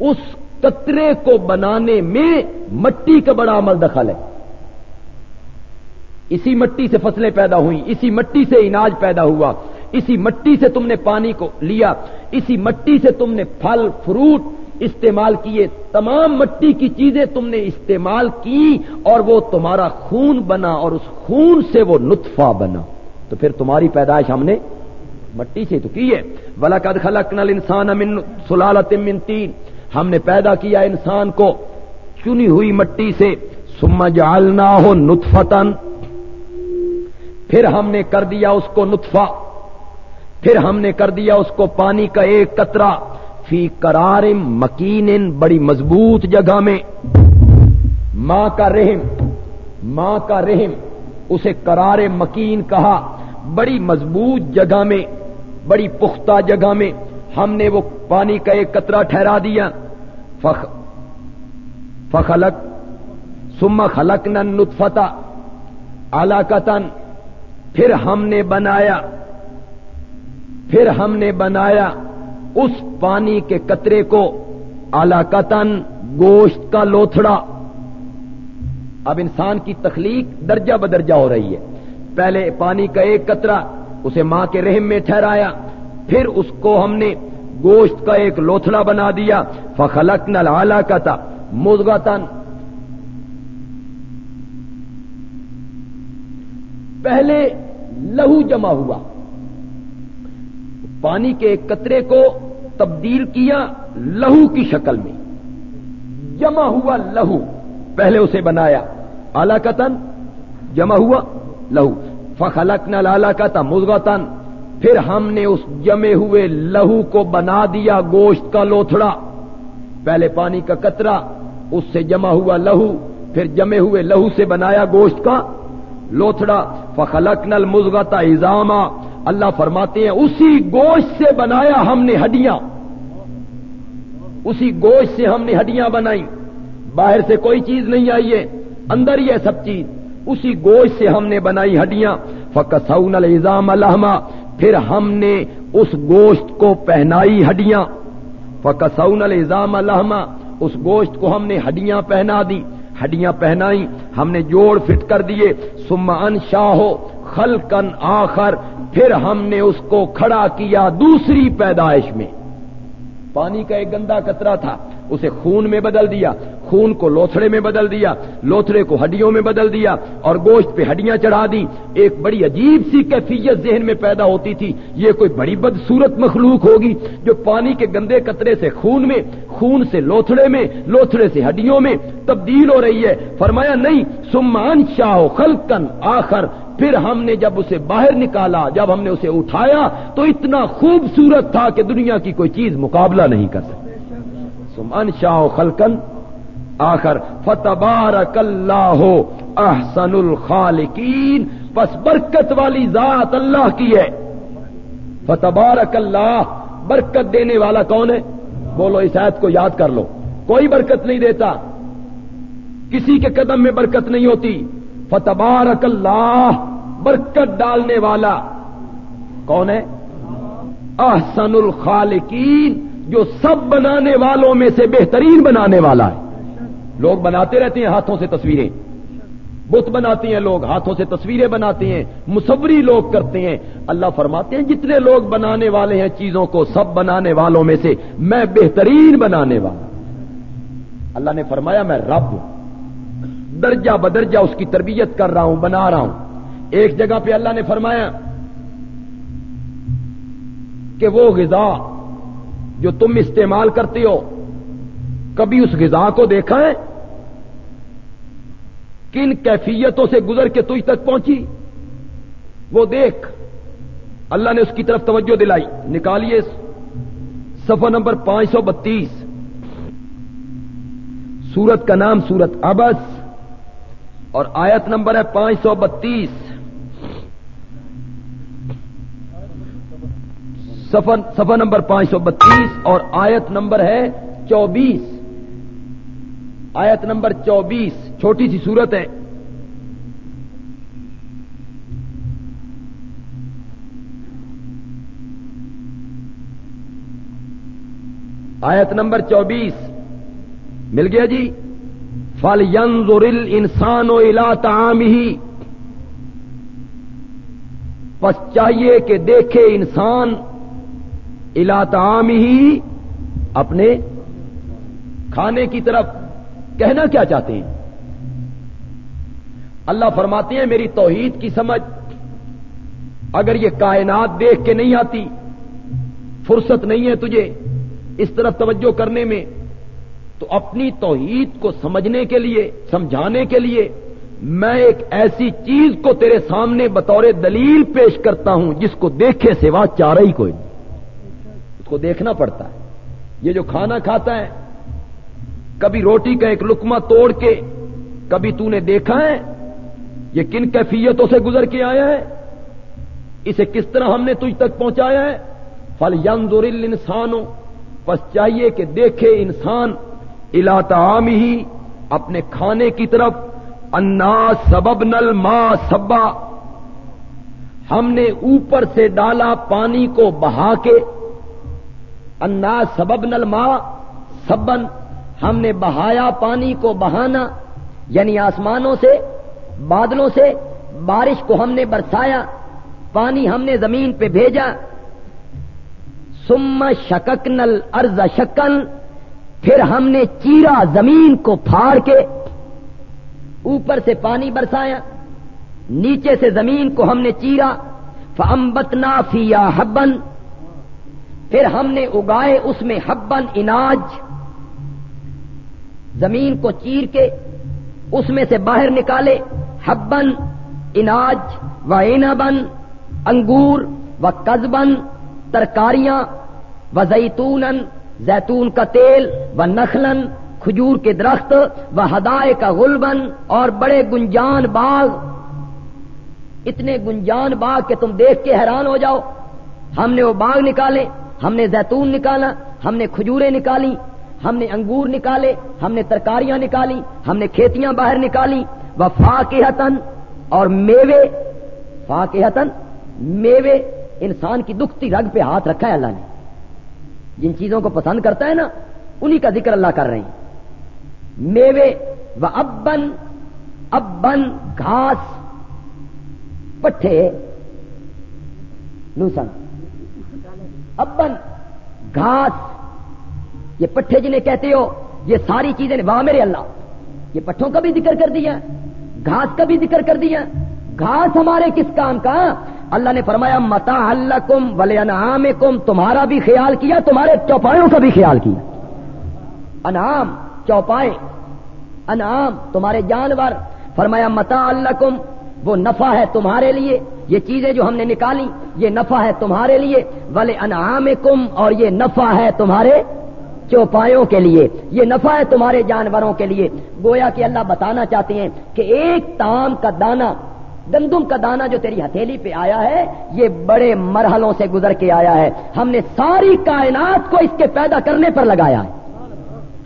Speaker 1: اس قطرے کو بنانے میں مٹی کا بڑا عمل دخل ہے۔ اسی مٹی سے فصلیں پیدا ہوئی اسی مٹی سے اناج پیدا ہوا۔ اسی مٹی سے تم نے پانی کو لیا، اسی مٹی سے تم نے پھل، فروٹ استعمال کیے، تمام مٹی کی چیزیں تم نے استعمال کی اور وہ تمہارا خون بنا اور اس خون سے وہ نطفہ بنا۔ تو پھر تمہاری پیدائش ہم نے مٹی سے تو کی ہے۔ بلا قد خلق نل انسان امن سلالت من تین ہم نے پیدا کیا انسان کو چنی ہوئی مٹی سے۔ سما جالنا ہو نتفتن پھر ہم نے کر دیا اس کو نطفہ۔ پھر ہم نے کر دیا اس کو پانی کا ایک قطرہ۔ فی کرار مکین بڑی مضبوط جگہ میں۔ ماں کا رحم، ماں کا رحم، اسے کرار مکین کہا۔ بڑی مضبوط جگہ میں، بڑی پختہ جگہ میں ہم نے وہ پانی کا ایک قطرہ ٹھہرا دیا۔ فخ، فخلق سم خلق نن نطفتا علاقتن پھر ہم نے بنایا۔ پھر ہم نے بنایا اس پانی کے قطرے کو علاقتن گوشت کا لوتھڑا۔ اب انسان کی تخلیق درجہ بدرجہ ہو رہی ہے۔ پہلے پانی کا ایک قطرہ اسے ماں کے رحم میں ٹھہرایا، پھر اس کو ہم نے گوشت کا ایک لوتھڑا بنا دیا۔ فخلق نل آلہ کا تھا پہلے لہو جمع ہوا۔ پانی کے ایک قطرے کو تبدیل کیا لہو کی شکل میں۔ جمع ہوا لہو، پہلے اسے بنایا۔ آلہ قطن جمع ہوا لہو۔ فخلق نہ لالا کا تھا مزغتن پھر ہم نے اس جمے ہوئے لہو کو بنا دیا گوشت کا لوتھڑا۔ پہلے پانی کا قطرہ، اس سے جمع ہوا لہو۔ پھر جمے ہوئے لہو سے بنایا گوشت کا لوتھڑا۔ فخلق نل مزغتا ایزاما اللہ فرماتے ہیں، اسی گوشت سے بنایا ہم نے ہڈیاں۔ اسی گوشت سے ہم نے ہڈیاں بنائی۔ باہر سے کوئی چیز نہیں آئی ہے، اندر ہی ہے سب چیز۔ اسی گوشت سے ہم نے بنائی ہڈیاں۔ فکسون الزام الحما پھر ہم نے اس گوشت کو پہنائی ہڈیاں۔ فکسون الزام الحما اس گوشت کو ہم نے ہڈیاں پہنا دی۔ ہڈیاں پہنائی، ہم نے جوڑ فٹ کر دیے۔ سما ان شاہو خلقن آخر، پھر ہم نے اس کو کھڑا کیا دوسری پیدائش میں۔ پانی کا ایک گندا کترا تھا، اسے خون میں بدل دیا، خون کو لوتھڑے میں بدل دیا، لوتھڑے کو ہڈیوں میں بدل دیا اور گوشت پہ ہڈیاں چڑھا دی ایک بڑی عجیب سی کیفیت ذہن میں پیدا ہوتی تھی۔ یہ کوئی بڑی بدسورت مخلوق ہوگی جو پانی کے گندے قطرے سے خون میں، خون سے لوتھڑے میں، لوتھڑے سے ہڈیوں میں تبدیل ہو رہی ہے۔ فرمایا، نہیں سمان شاہ خلقن آخر پھر ہم نے جب اسے باہر نکالا، جب ہم نے اسے اٹھایا، تو اتنا خوبصورت تھا کہ دنیا کی کوئی چیز مقابلہ نہیں کر سکتی سمان شاہ خلقن آخر فتبارک اللہ احسن الخالقین پس برکت والی ذات اللہ کی ہے۔ فتبارک اللہ برکت دینے والا کون ہے؟ بولو اس آیت کو یاد کر لو۔ کوئی برکت نہیں دیتا۔ کسی کے قدم میں برکت نہیں ہوتی۔ فتبارک اللہ، برکت ڈالنے والا۔ کون ہے؟ احسن الخالقین جو سب بنانے والوں میں سے بہترین بنانے والا ہے۔ لوگ بناتے رہتے ہیں ہاتھوں سے تصویریں۔ بت بناتے ہیں لوگ، ہاتھوں سے تصویریں بناتے ہیں۔ مصوری لوگ کرتے ہیں۔ اللہ فرماتے ہیں، جتنے لوگ بنانے والے ہیں چیزوں کو سب بنانے والوں میں سے، میں بہترین بنانے والا۔ اللہ نے فرمایا، میں رب ہوں۔ درجہ بدرجہ اس کی تربیت کر رہا ہوں، بنا رہا ہوں۔ ایک جگہ پہ اللہ نے فرمایا کہ وہ غذا جو تم استعمال کرتے ہو، کبھی اس غذا کو دیکھا ہے؟ کن کیفیتوں سے گزر کے تجھ تک پہنچی؟ وہ دیکھ۔ اللہ نے اس کی طرف توجہ دلائی۔ نکالیے سفر نمبر پانچ سو بتیس۔ سورت کا نام سورت ابس۔ اور آیت نمبر ہے پانچ سو بتیس۔ سفر نمبر پانچ سو بتیس اور آیت نمبر ہے چوبیس۔ آیت نمبر چوبیس، چھوٹی سی صورت ہے۔ آیت نمبر چوبیس۔ مل گیا جی؟ فل ینزل انسان و الا تعام ہی پس چاہیے کہ دیکھے انسان الا تعام ہی اپنے کھانے کی طرف۔ کہنا کیا چاہتے ہیں؟ اللہ فرماتے ہیں، میری توحید کی سمجھ اگر یہ کائنات دیکھ کے نہیں آتی، فرصت نہیں ہے تجھے اس طرف توجہ کرنے میں۔ تو اپنی توحید کو سمجھنے کے لیے، سمجھانے کے لیے میں ایک ایسی چیز کو تیرے سامنے بطور دلیل پیش کرتا ہوں جس کو دیکھے سوا چارہ ہی کوئی اس کو دیکھنا پڑتا ہے۔ یہ جو کھانا کھاتا ہے، کبھی روٹی کا ایک لکما توڑ کے، کبھی تو نے دیکھا ہے، یہ کن کیفیتوں سے گزر کے آیا ہے؟ اسے کس طرح ہم نے تجھ تک پہنچایا ہے؟ فل ینظر انسانوں بس چاہیے کہ دیکھے انسان عام ہی اپنے کھانے کی طرف، انا سبب نل ماں سبا۔ ہم نے اوپر سے ڈالا پانی کو بہا کے، انا سبب نل ماں سبن۔ ہم نے بہایا پانی کو بہانا یعنی آسمانوں سے، بادلوں سے، بارش کو ہم نے برسایا، پانی ہم نے زمین پہ بھیجا۔ سم شکک نل ارز شکن۔ پھر ہم نے چیرا زمین کو پھاڑ کے اوپر سے پانی برسایا، نیچے سے زمین کو ہم نے چیرا فمبت فیا ہبن پھر ہم نے اگائے اس میں ہبن اناج۔ زمین کو چیر کے اس میں سے باہر نکالے ہبن اناج و اینبن انگور و قزبن ترکاریاں و زیتون زیتون کا تیل و نخلن، کھجور کے درخت و ہدائے کا غلبن اور بڑے گنجان باغ۔ اتنے گنجان باغ کہ تم دیکھ کے حیران ہو جاؤ۔ ہم نے وہ باغ نکالے، ہم نے زیتون نکالا، ہم نے کھجوریں نکالی، ہم نے انگور نکالے، ہم نے ترکاریاں نکالی، ہم نے کھیتیاں باہر نکالی۔ وہ فا کے اور میوے فا کے میوے، انسان کی دکھتی رگ پہ ہاتھ رکھا ہے اللہ نے۔ جن چیزوں کو پسند کرتا ہے نا، انہی کا ذکر اللہ کر رہے ہیں۔ میوے و ابن ابن گھاس، پٹھے، نوسن۔ ابن گھاس۔ یہ پٹھے جنہیں کہتے ہو، یہ ساری چیزیں واہ میرے اللہ۔ یہ پٹھوں کا بھی ذکر کر دیا، گھاس کا بھی ذکر کر دیا۔ گھاس ہمارے کس کام کا؟ اللہ نے فرمایا، متا اللہ کم ولے انعام کم تمہارا بھی خیال کیا، تمہارے چوپاوں کا بھی خیال کیا۔ انعام چوپائے انعام، تمہارے جانور۔ فرمایا، متا اللہ کم وہ نفع ہے تمہارے لیے، یہ چیزیں جو ہم نے نکالی، یہ نفع ہے تمہارے لیے۔ ولے انعام کم اور یہ نفع ہے تمہارے چوپایوں کے لیے۔ یہ نفع ہے تمہارے جانوروں کے لیے۔ گویا کہ اللہ بتانا چاہتے ہیں کہ ایک تام کا دانا گندم کا دانا جو تیری ہتھیلی پہ آیا ہے، یہ بڑے مرحلوں سے گزر کے آیا ہے۔ ہم نے ساری کائنات کو اس کے پیدا کرنے پر لگایا ہے۔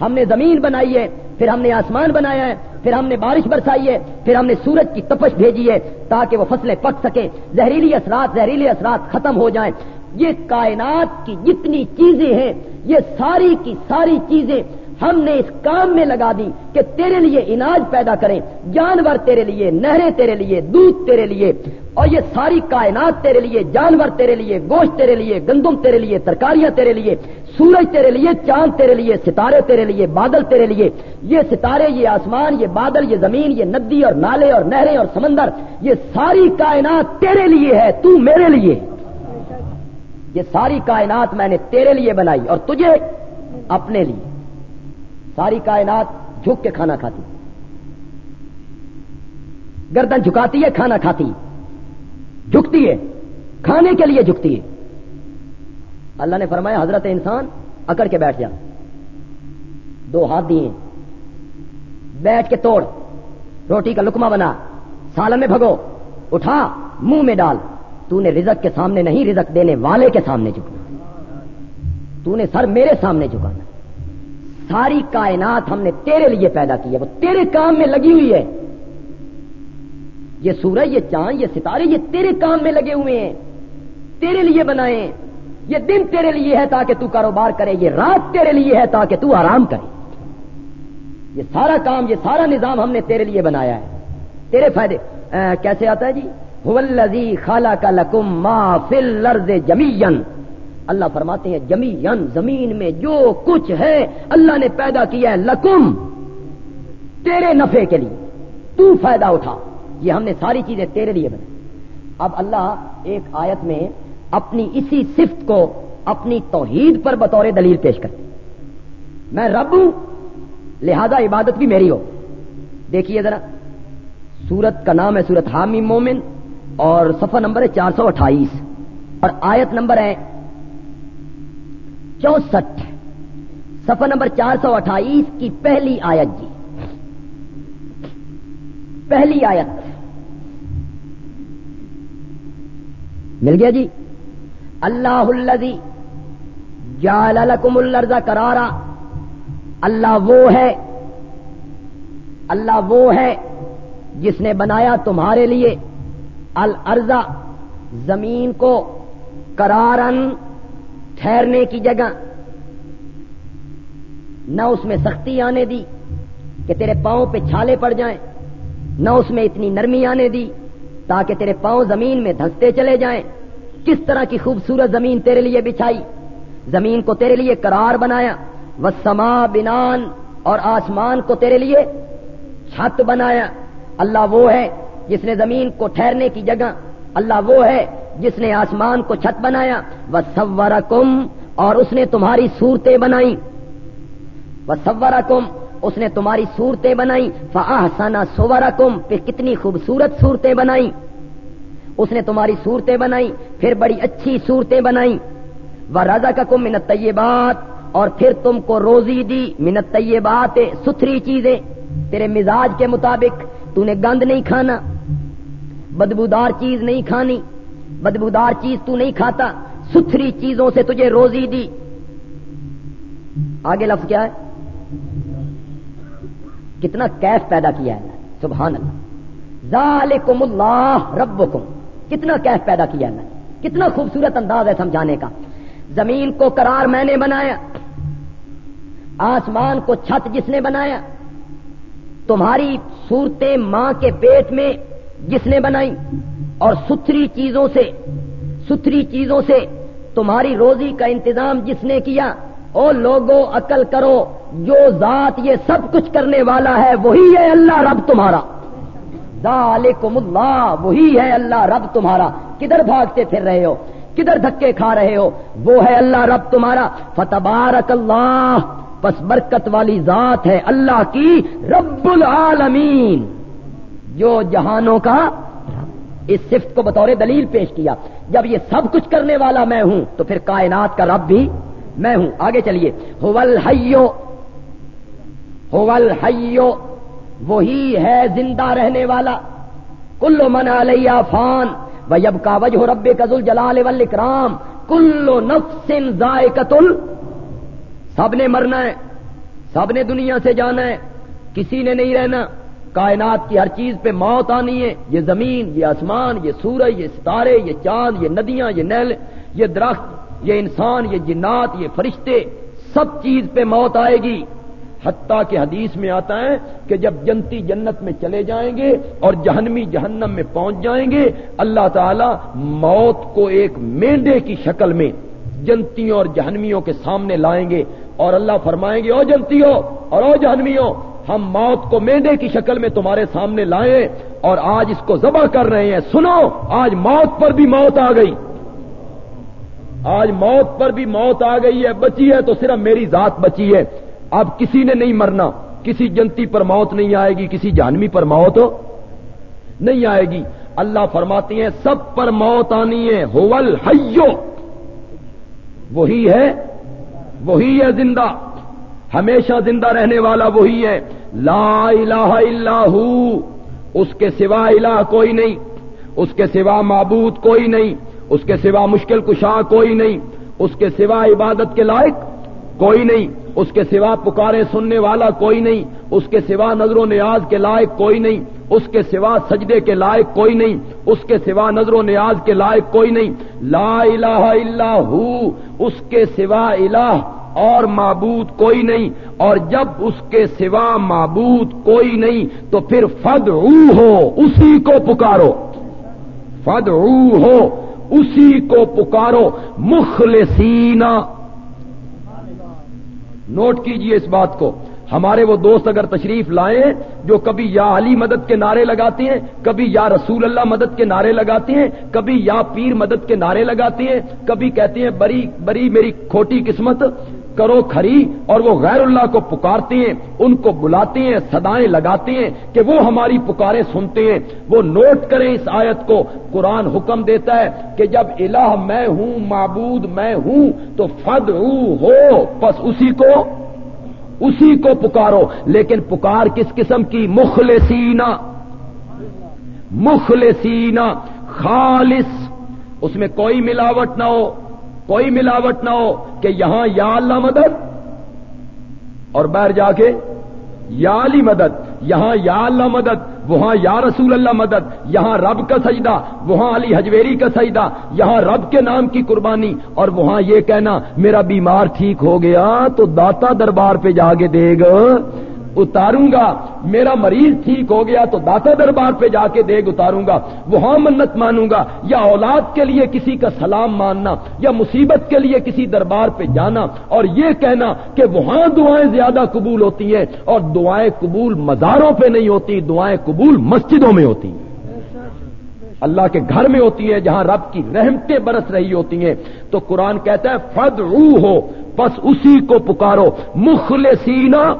Speaker 1: ہم نے زمین بنائی ہے، پھر ہم نے آسمان بنایا ہے، پھر ہم نے بارش برسائی ہے، پھر ہم نے سورج کی تپش بھیجی ہے تاکہ وہ فصلیں پک سکیں۔ زہریلی اثرات زہریلی اثرات ختم ہو جائیں۔ یہ کائنات کی جتنی چیزیں ہیں، یہ ساری کی ساری چیزیں ہم نے اس کام میں لگا دی کہ تیرے لیے اناج پیدا کریں جانور تیرے لیے نہریں تیرے لیے دودھ تیرے لیے اور یہ ساری کائنات تیرے لیے جانور تیرے لیے گوشت تیرے لیے گندم تیرے لیے ترکاریاں تیرے لیے سورج تیرے لیے چاند تیرے لیے ستارے تیرے لیے بادل تیرے لیے یہ ستارے یہ آسمان یہ بادل یہ زمین یہ ندی اور نالے اور نہریں اور سمندر یہ ساری کائنات تیرے لیے ہے تو میرے لیے یہ ساری کائنات میں نے تیرے لیے بنائی اور تجھے اپنے لیے ساری کائنات جھک کے کھانا کھاتی۔ گردن جھکاتی ہے، کھانا کھاتی۔ جھکتی ہے، کھانے کے لیے جھکتی ہے۔ اللہ نے فرمایا، حضرت انسان اکڑ کے بیٹھ جا۔ دو ہاتھ دیے۔
Speaker 2: بیٹھ کے توڑ۔ روٹی کا لکما بنا۔ سالن میں بھگو۔ اٹھا، منہ میں ڈال۔ تو نے رزق کے سامنے نہیں، رزق دینے والے کے سامنے جھکنا۔ تو نے سر میرے سامنے جھکانا۔ ساری کائنات ہم نے تیرے لیے پیدا کی ہے، وہ تیرے کام میں لگی ہوئی ہے۔ یہ سورج یہ چاند، یہ ستارے، یہ تیرے کام میں لگے ہوئے ہیں۔ تیرے لیے بنائے یہ دن تیرے لیے ہے تاکہ تو کاروبار کرے، یہ رات تیرے لیے ہے تاکہ تو آرام کرے۔ یہ سارا کام، یہ سارا نظام ہم نے تیرے لیے بنایا ہے۔ تیرے فائدے کیسے آتا ہے جی؟ خالہ کا لکم ما فل لرز جمین اللہ فرماتے ہیں جمین زمین میں جو کچھ ہے، اللہ نے پیدا کیا ہے لکم، تیرے نفے کے لیے۔ تو فائدہ اٹھا۔ یہ ہم نے ساری چیزیں تیرے لیے بنائی۔ اب اللہ ایک آیت میں اپنی اسی صفت کو اپنی توحید پر بطور دلیل پیش کرتے میں رب ہوں، لہذا عبادت بھی میری ہو۔ دیکھیے ذرا، سورت کا نام ہے سورت حامی مومن اور صفحہ نمبر ہے چار سو اٹھائیس۔ اور آیت نمبر ہے چونسٹھ صفحہ نمبر چار سو اٹھائیس کی پہلی آیت جی۔ پہلی آیت۔ مل گیا جی؟ اللہ الذی جعل لکم الارض کرارا اللہ وہ ہے۔ اللہ وہ ہے جس نے بنایا تمہارے لیے الارض، زمین کو کرارن ٹھہرنے کی جگہ نہ اس میں سختی آنے دی کہ تیرے پاؤں پہ چھالے پڑ جائیں، نہ اس میں اتنی نرمی آنے دی تاکہ تیرے پاؤں زمین میں دھستے چلے جائیں۔ کس طرح کی خوبصورت زمین تیرے لیے بچھائی۔ زمین کو تیرے لیے قرار بنایا۔ وہ سما بنان اور آسمان کو تیرے لیے چھت بنایا۔ اللہ وہ ہے جس نے زمین کو ٹھہرنے کی جگہ، اللہ وہ ہے جس نے آسمان کو چھت بنایا وہ سور اور اس نے تمہاری صورتیں بنائی وہ سور اس نے تمہاری صورتیں بنائی فاحسنا سورکم پھر کتنی خوبصورت صورتیں بنائی اس نے تمہاری صورتیں بنائی پھر بڑی اچھی صورتیں بنائی وہ رضا کا کم منت بات اور پھر تم کو روزی دی۔ منت بات ستھری چیزیں۔ تیرے مزاج کے مطابق، تو نے گند نہیں کھانا، بدبودار چیز نہیں کھانی۔ بدبودار چیز تو نہیں کھاتا، ستھری چیزوں سے تجھے روزی دی۔ آگے لفظ کیا ہے؟ کتنا کیف پیدا کیا ہے؟ سبحان اللہ۔ ذالکم اللہ ربکم۔ کتنا کیف پیدا کیا ہے؟ کتنا خوبصورت انداز ہے سمجھانے کا۔ زمین کو قرار میں نے بنایا، آسمان کو چھت جس نے بنایا، تمہاری صورتیں ماں کے پیٹ میں جس نے بنائی اور ستھری چیزوں سے، ستھری چیزوں سے تمہاری روزی کا انتظام جس نے کیا، او لوگو، عقل کرو، جو ذات یہ سب کچھ کرنے والا ہے، وہی ہے اللہ رب تمہارا۔ ذالکم اللہ، وہی ہے اللہ رب تمہارا۔ کدھر بھاگتے پھر رہے ہو؟ کدھر دھکے کھا رہے ہو؟ وہ ہے اللہ رب تمہارا۔ فتبارک اللہ، پس برکت والی ذات ہے اللہ کی رب العالمین۔ جو جہانوں کا اس صفت کو بطور دلیل پیش کیا۔ جب یہ سب کچھ کرنے والا میں ہوں، تو پھر کائنات کا رب بھی میں ہوں۔ آگے چلیے۔ ہوول ہو ہیو وہی ہے زندہ رہنے والا۔ کلو من علیہ فان ویب کا وجہ رب کزل جلال اکرام کلو نفسن ذائقت سب نے مرنا ہے، سب نے دنیا سے جانا ہے، کسی نے نہیں رہنا۔ کائنات کی ہر چیز پہ موت آنی ہے۔ یہ زمین، یہ آسمان، یہ سورج، یہ ستارے، یہ چاند، یہ ندیاں، یہ نیل، یہ درخت، یہ انسان، یہ جنات، یہ فرشتے، سب چیز پہ موت آئے گی۔ حتیٰ کہ حدیث میں آتا ہے کہ جب جنتی جنت میں چلے جائیں گے اور جہنمی جہنم میں پہنچ جائیں گے، اللہ تعالی موت کو ایک مینڈے کی شکل میں جنتیوں اور جہنمیوں کے سامنے لائیں گے اور اللہ فرمائیں گے، او جنتیوں اور او جہنمیوں ہم موت کو مینڈے کی شکل میں تمہارے سامنے لائیں اور آج اس کو ذبح کر رہے ہیں۔ سنو، آج موت پر بھی موت آ گئی۔ آج موت پر بھی موت آ گئی ہے۔ بچی ہے تو صرف میری ذات بچی ہے۔ اب کسی نے نہیں مرنا۔ کسی جنتی پر موت نہیں آئے گی، کسی جانوی پر موت نہیں آئے گی۔ اللہ فرماتی ہیں، سب پر موت آنی ہے۔ ہول ہیو وہی ہے وہی ہے زندہ۔ ہمیشہ زندہ رہنے والا وہی ہے۔
Speaker 1: لا الہ الا ہو، اس کے سوا الہ کوئی نہیں، اس کے سوا معبود کوئی نہیں، اس کے سوا مشکل کشاں کوئی نہیں، اس کے سوا عبادت کے لائق کوئی نہیں، اس کے سوا پکارے سننے والا کوئی نہیں، اس کے سوا نظر و نیاز کے لائق کوئی نہیں، اس کے سوا سجدے کے لائق کوئی نہیں، اس کے سوا نظر و نیاز کے لائق کوئی نہیں۔ لا الہ الا ہو، اس کے سوا الہ اور معبود کوئی نہیں اور جب اس کے سوا معبود کوئی نہیں تو پھر فد ہو، اسی کو پکارو۔ فد ہو، اسی کو پکارو۔ مخلصینہ نوٹ کیجیے اس بات کو۔ ہمارے وہ دوست اگر تشریف لائیں جو کبھی یا علی مدد کے نعرے لگاتے ہیں، کبھی یا رسول اللہ مدد کے نعرے لگاتے ہیں، کبھی یا پیر مدد کے نعرے لگاتے ہیں، کبھی کہتے ہیں، بری بری میری کھوٹی قسمت کرو کھری اور وہ غیر اللہ کو پکارتے ہیں، ان کو بلاتے ہیں سدائیں لگاتے ہیں کہ وہ ہماری پکارے سنتے ہیں۔ وہ نوٹ کریں اس آیت کو۔ قرآن حکم دیتا ہے کہ جب الہ میں ہوں، معبود میں ہوں، تو فد ہو بس اسی کو اسی کو پکارو۔ لیکن پکار کس قسم کی؟ مخلصینہ مخلصینہ خالص۔ اس میں کوئی ملاوٹ نہ ہو۔ کوئی ملاوٹ نہ ہو کہ یہاں یا اللہ مدد اور باہر جا کے یا علی مدد، یہاں یا اللہ مدد، وہاں یا رسول اللہ مدد، یہاں رب کا سجدہ، وہاں علی حجویری کا سجدہ، یہاں رب کے نام کی قربانی اور وہاں یہ کہنا، میرا بیمار ٹھیک ہو گیا تو داتا دربار پہ جا کے دے گا اتاروں گا۔ میرا مریض ٹھیک ہو گیا تو داتا دربار پہ جا کے دیگ اتاروں گا۔ وہاں منت مانوں گا۔ یا اولاد کے لیے کسی کا سلام ماننا یا مصیبت کے لیے کسی دربار پہ جانا۔ اور یہ کہنا کہ وہاں دعائیں زیادہ قبول ہوتی ہیں اور دعائیں قبول مزاروں پہ نہیں ہوتی، دعائیں قبول مسجدوں میں ہوتی ہیں۔ اللہ کے گھر میں ہوتی ہے جہاں رب کی رحمتیں برس رہی ہوتی ہیں۔ تو قرآن کہتا ہے فد ہو بس اسی کو پکارو۔ مخلصینہ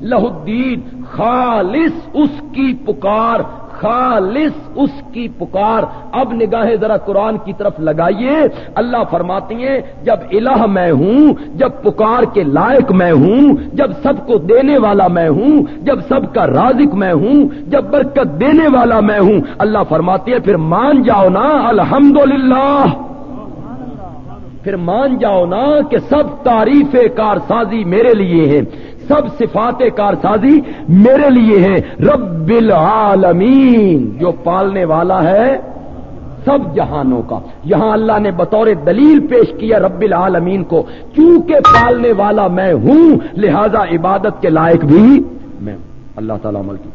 Speaker 1: لہ الدین، خالص اس کی پکار، خالص اس کی پکار۔ اب نگاہیں ذرا قرآن کی طرف لگائیے۔ اللہ فرماتی ہیں، جب الہ میں ہوں، جب پکار کے لائق میں ہوں، جب سب کو دینے والا میں ہوں، جب سب کا رازق میں ہوں، جب برکت دینے والا میں ہوں، اللہ فرماتی ہے پھر مان جاؤ نا الحمد پھر مان جاؤ نا کہ سب تعریف کارسازی میرے لیے ہیں۔ سب صفات کارسازی میرے لیے ہیں۔ رب العالمین، جو پالنے والا ہے سب جہانوں کا۔ یہاں اللہ نے بطور دلیل پیش کیا رب العالمین کو۔ چونکہ پالنے والا میں ہوں، لہذا عبادت کے لائق بھی میں ہوں۔ اللہ تعالیٰ عمل کی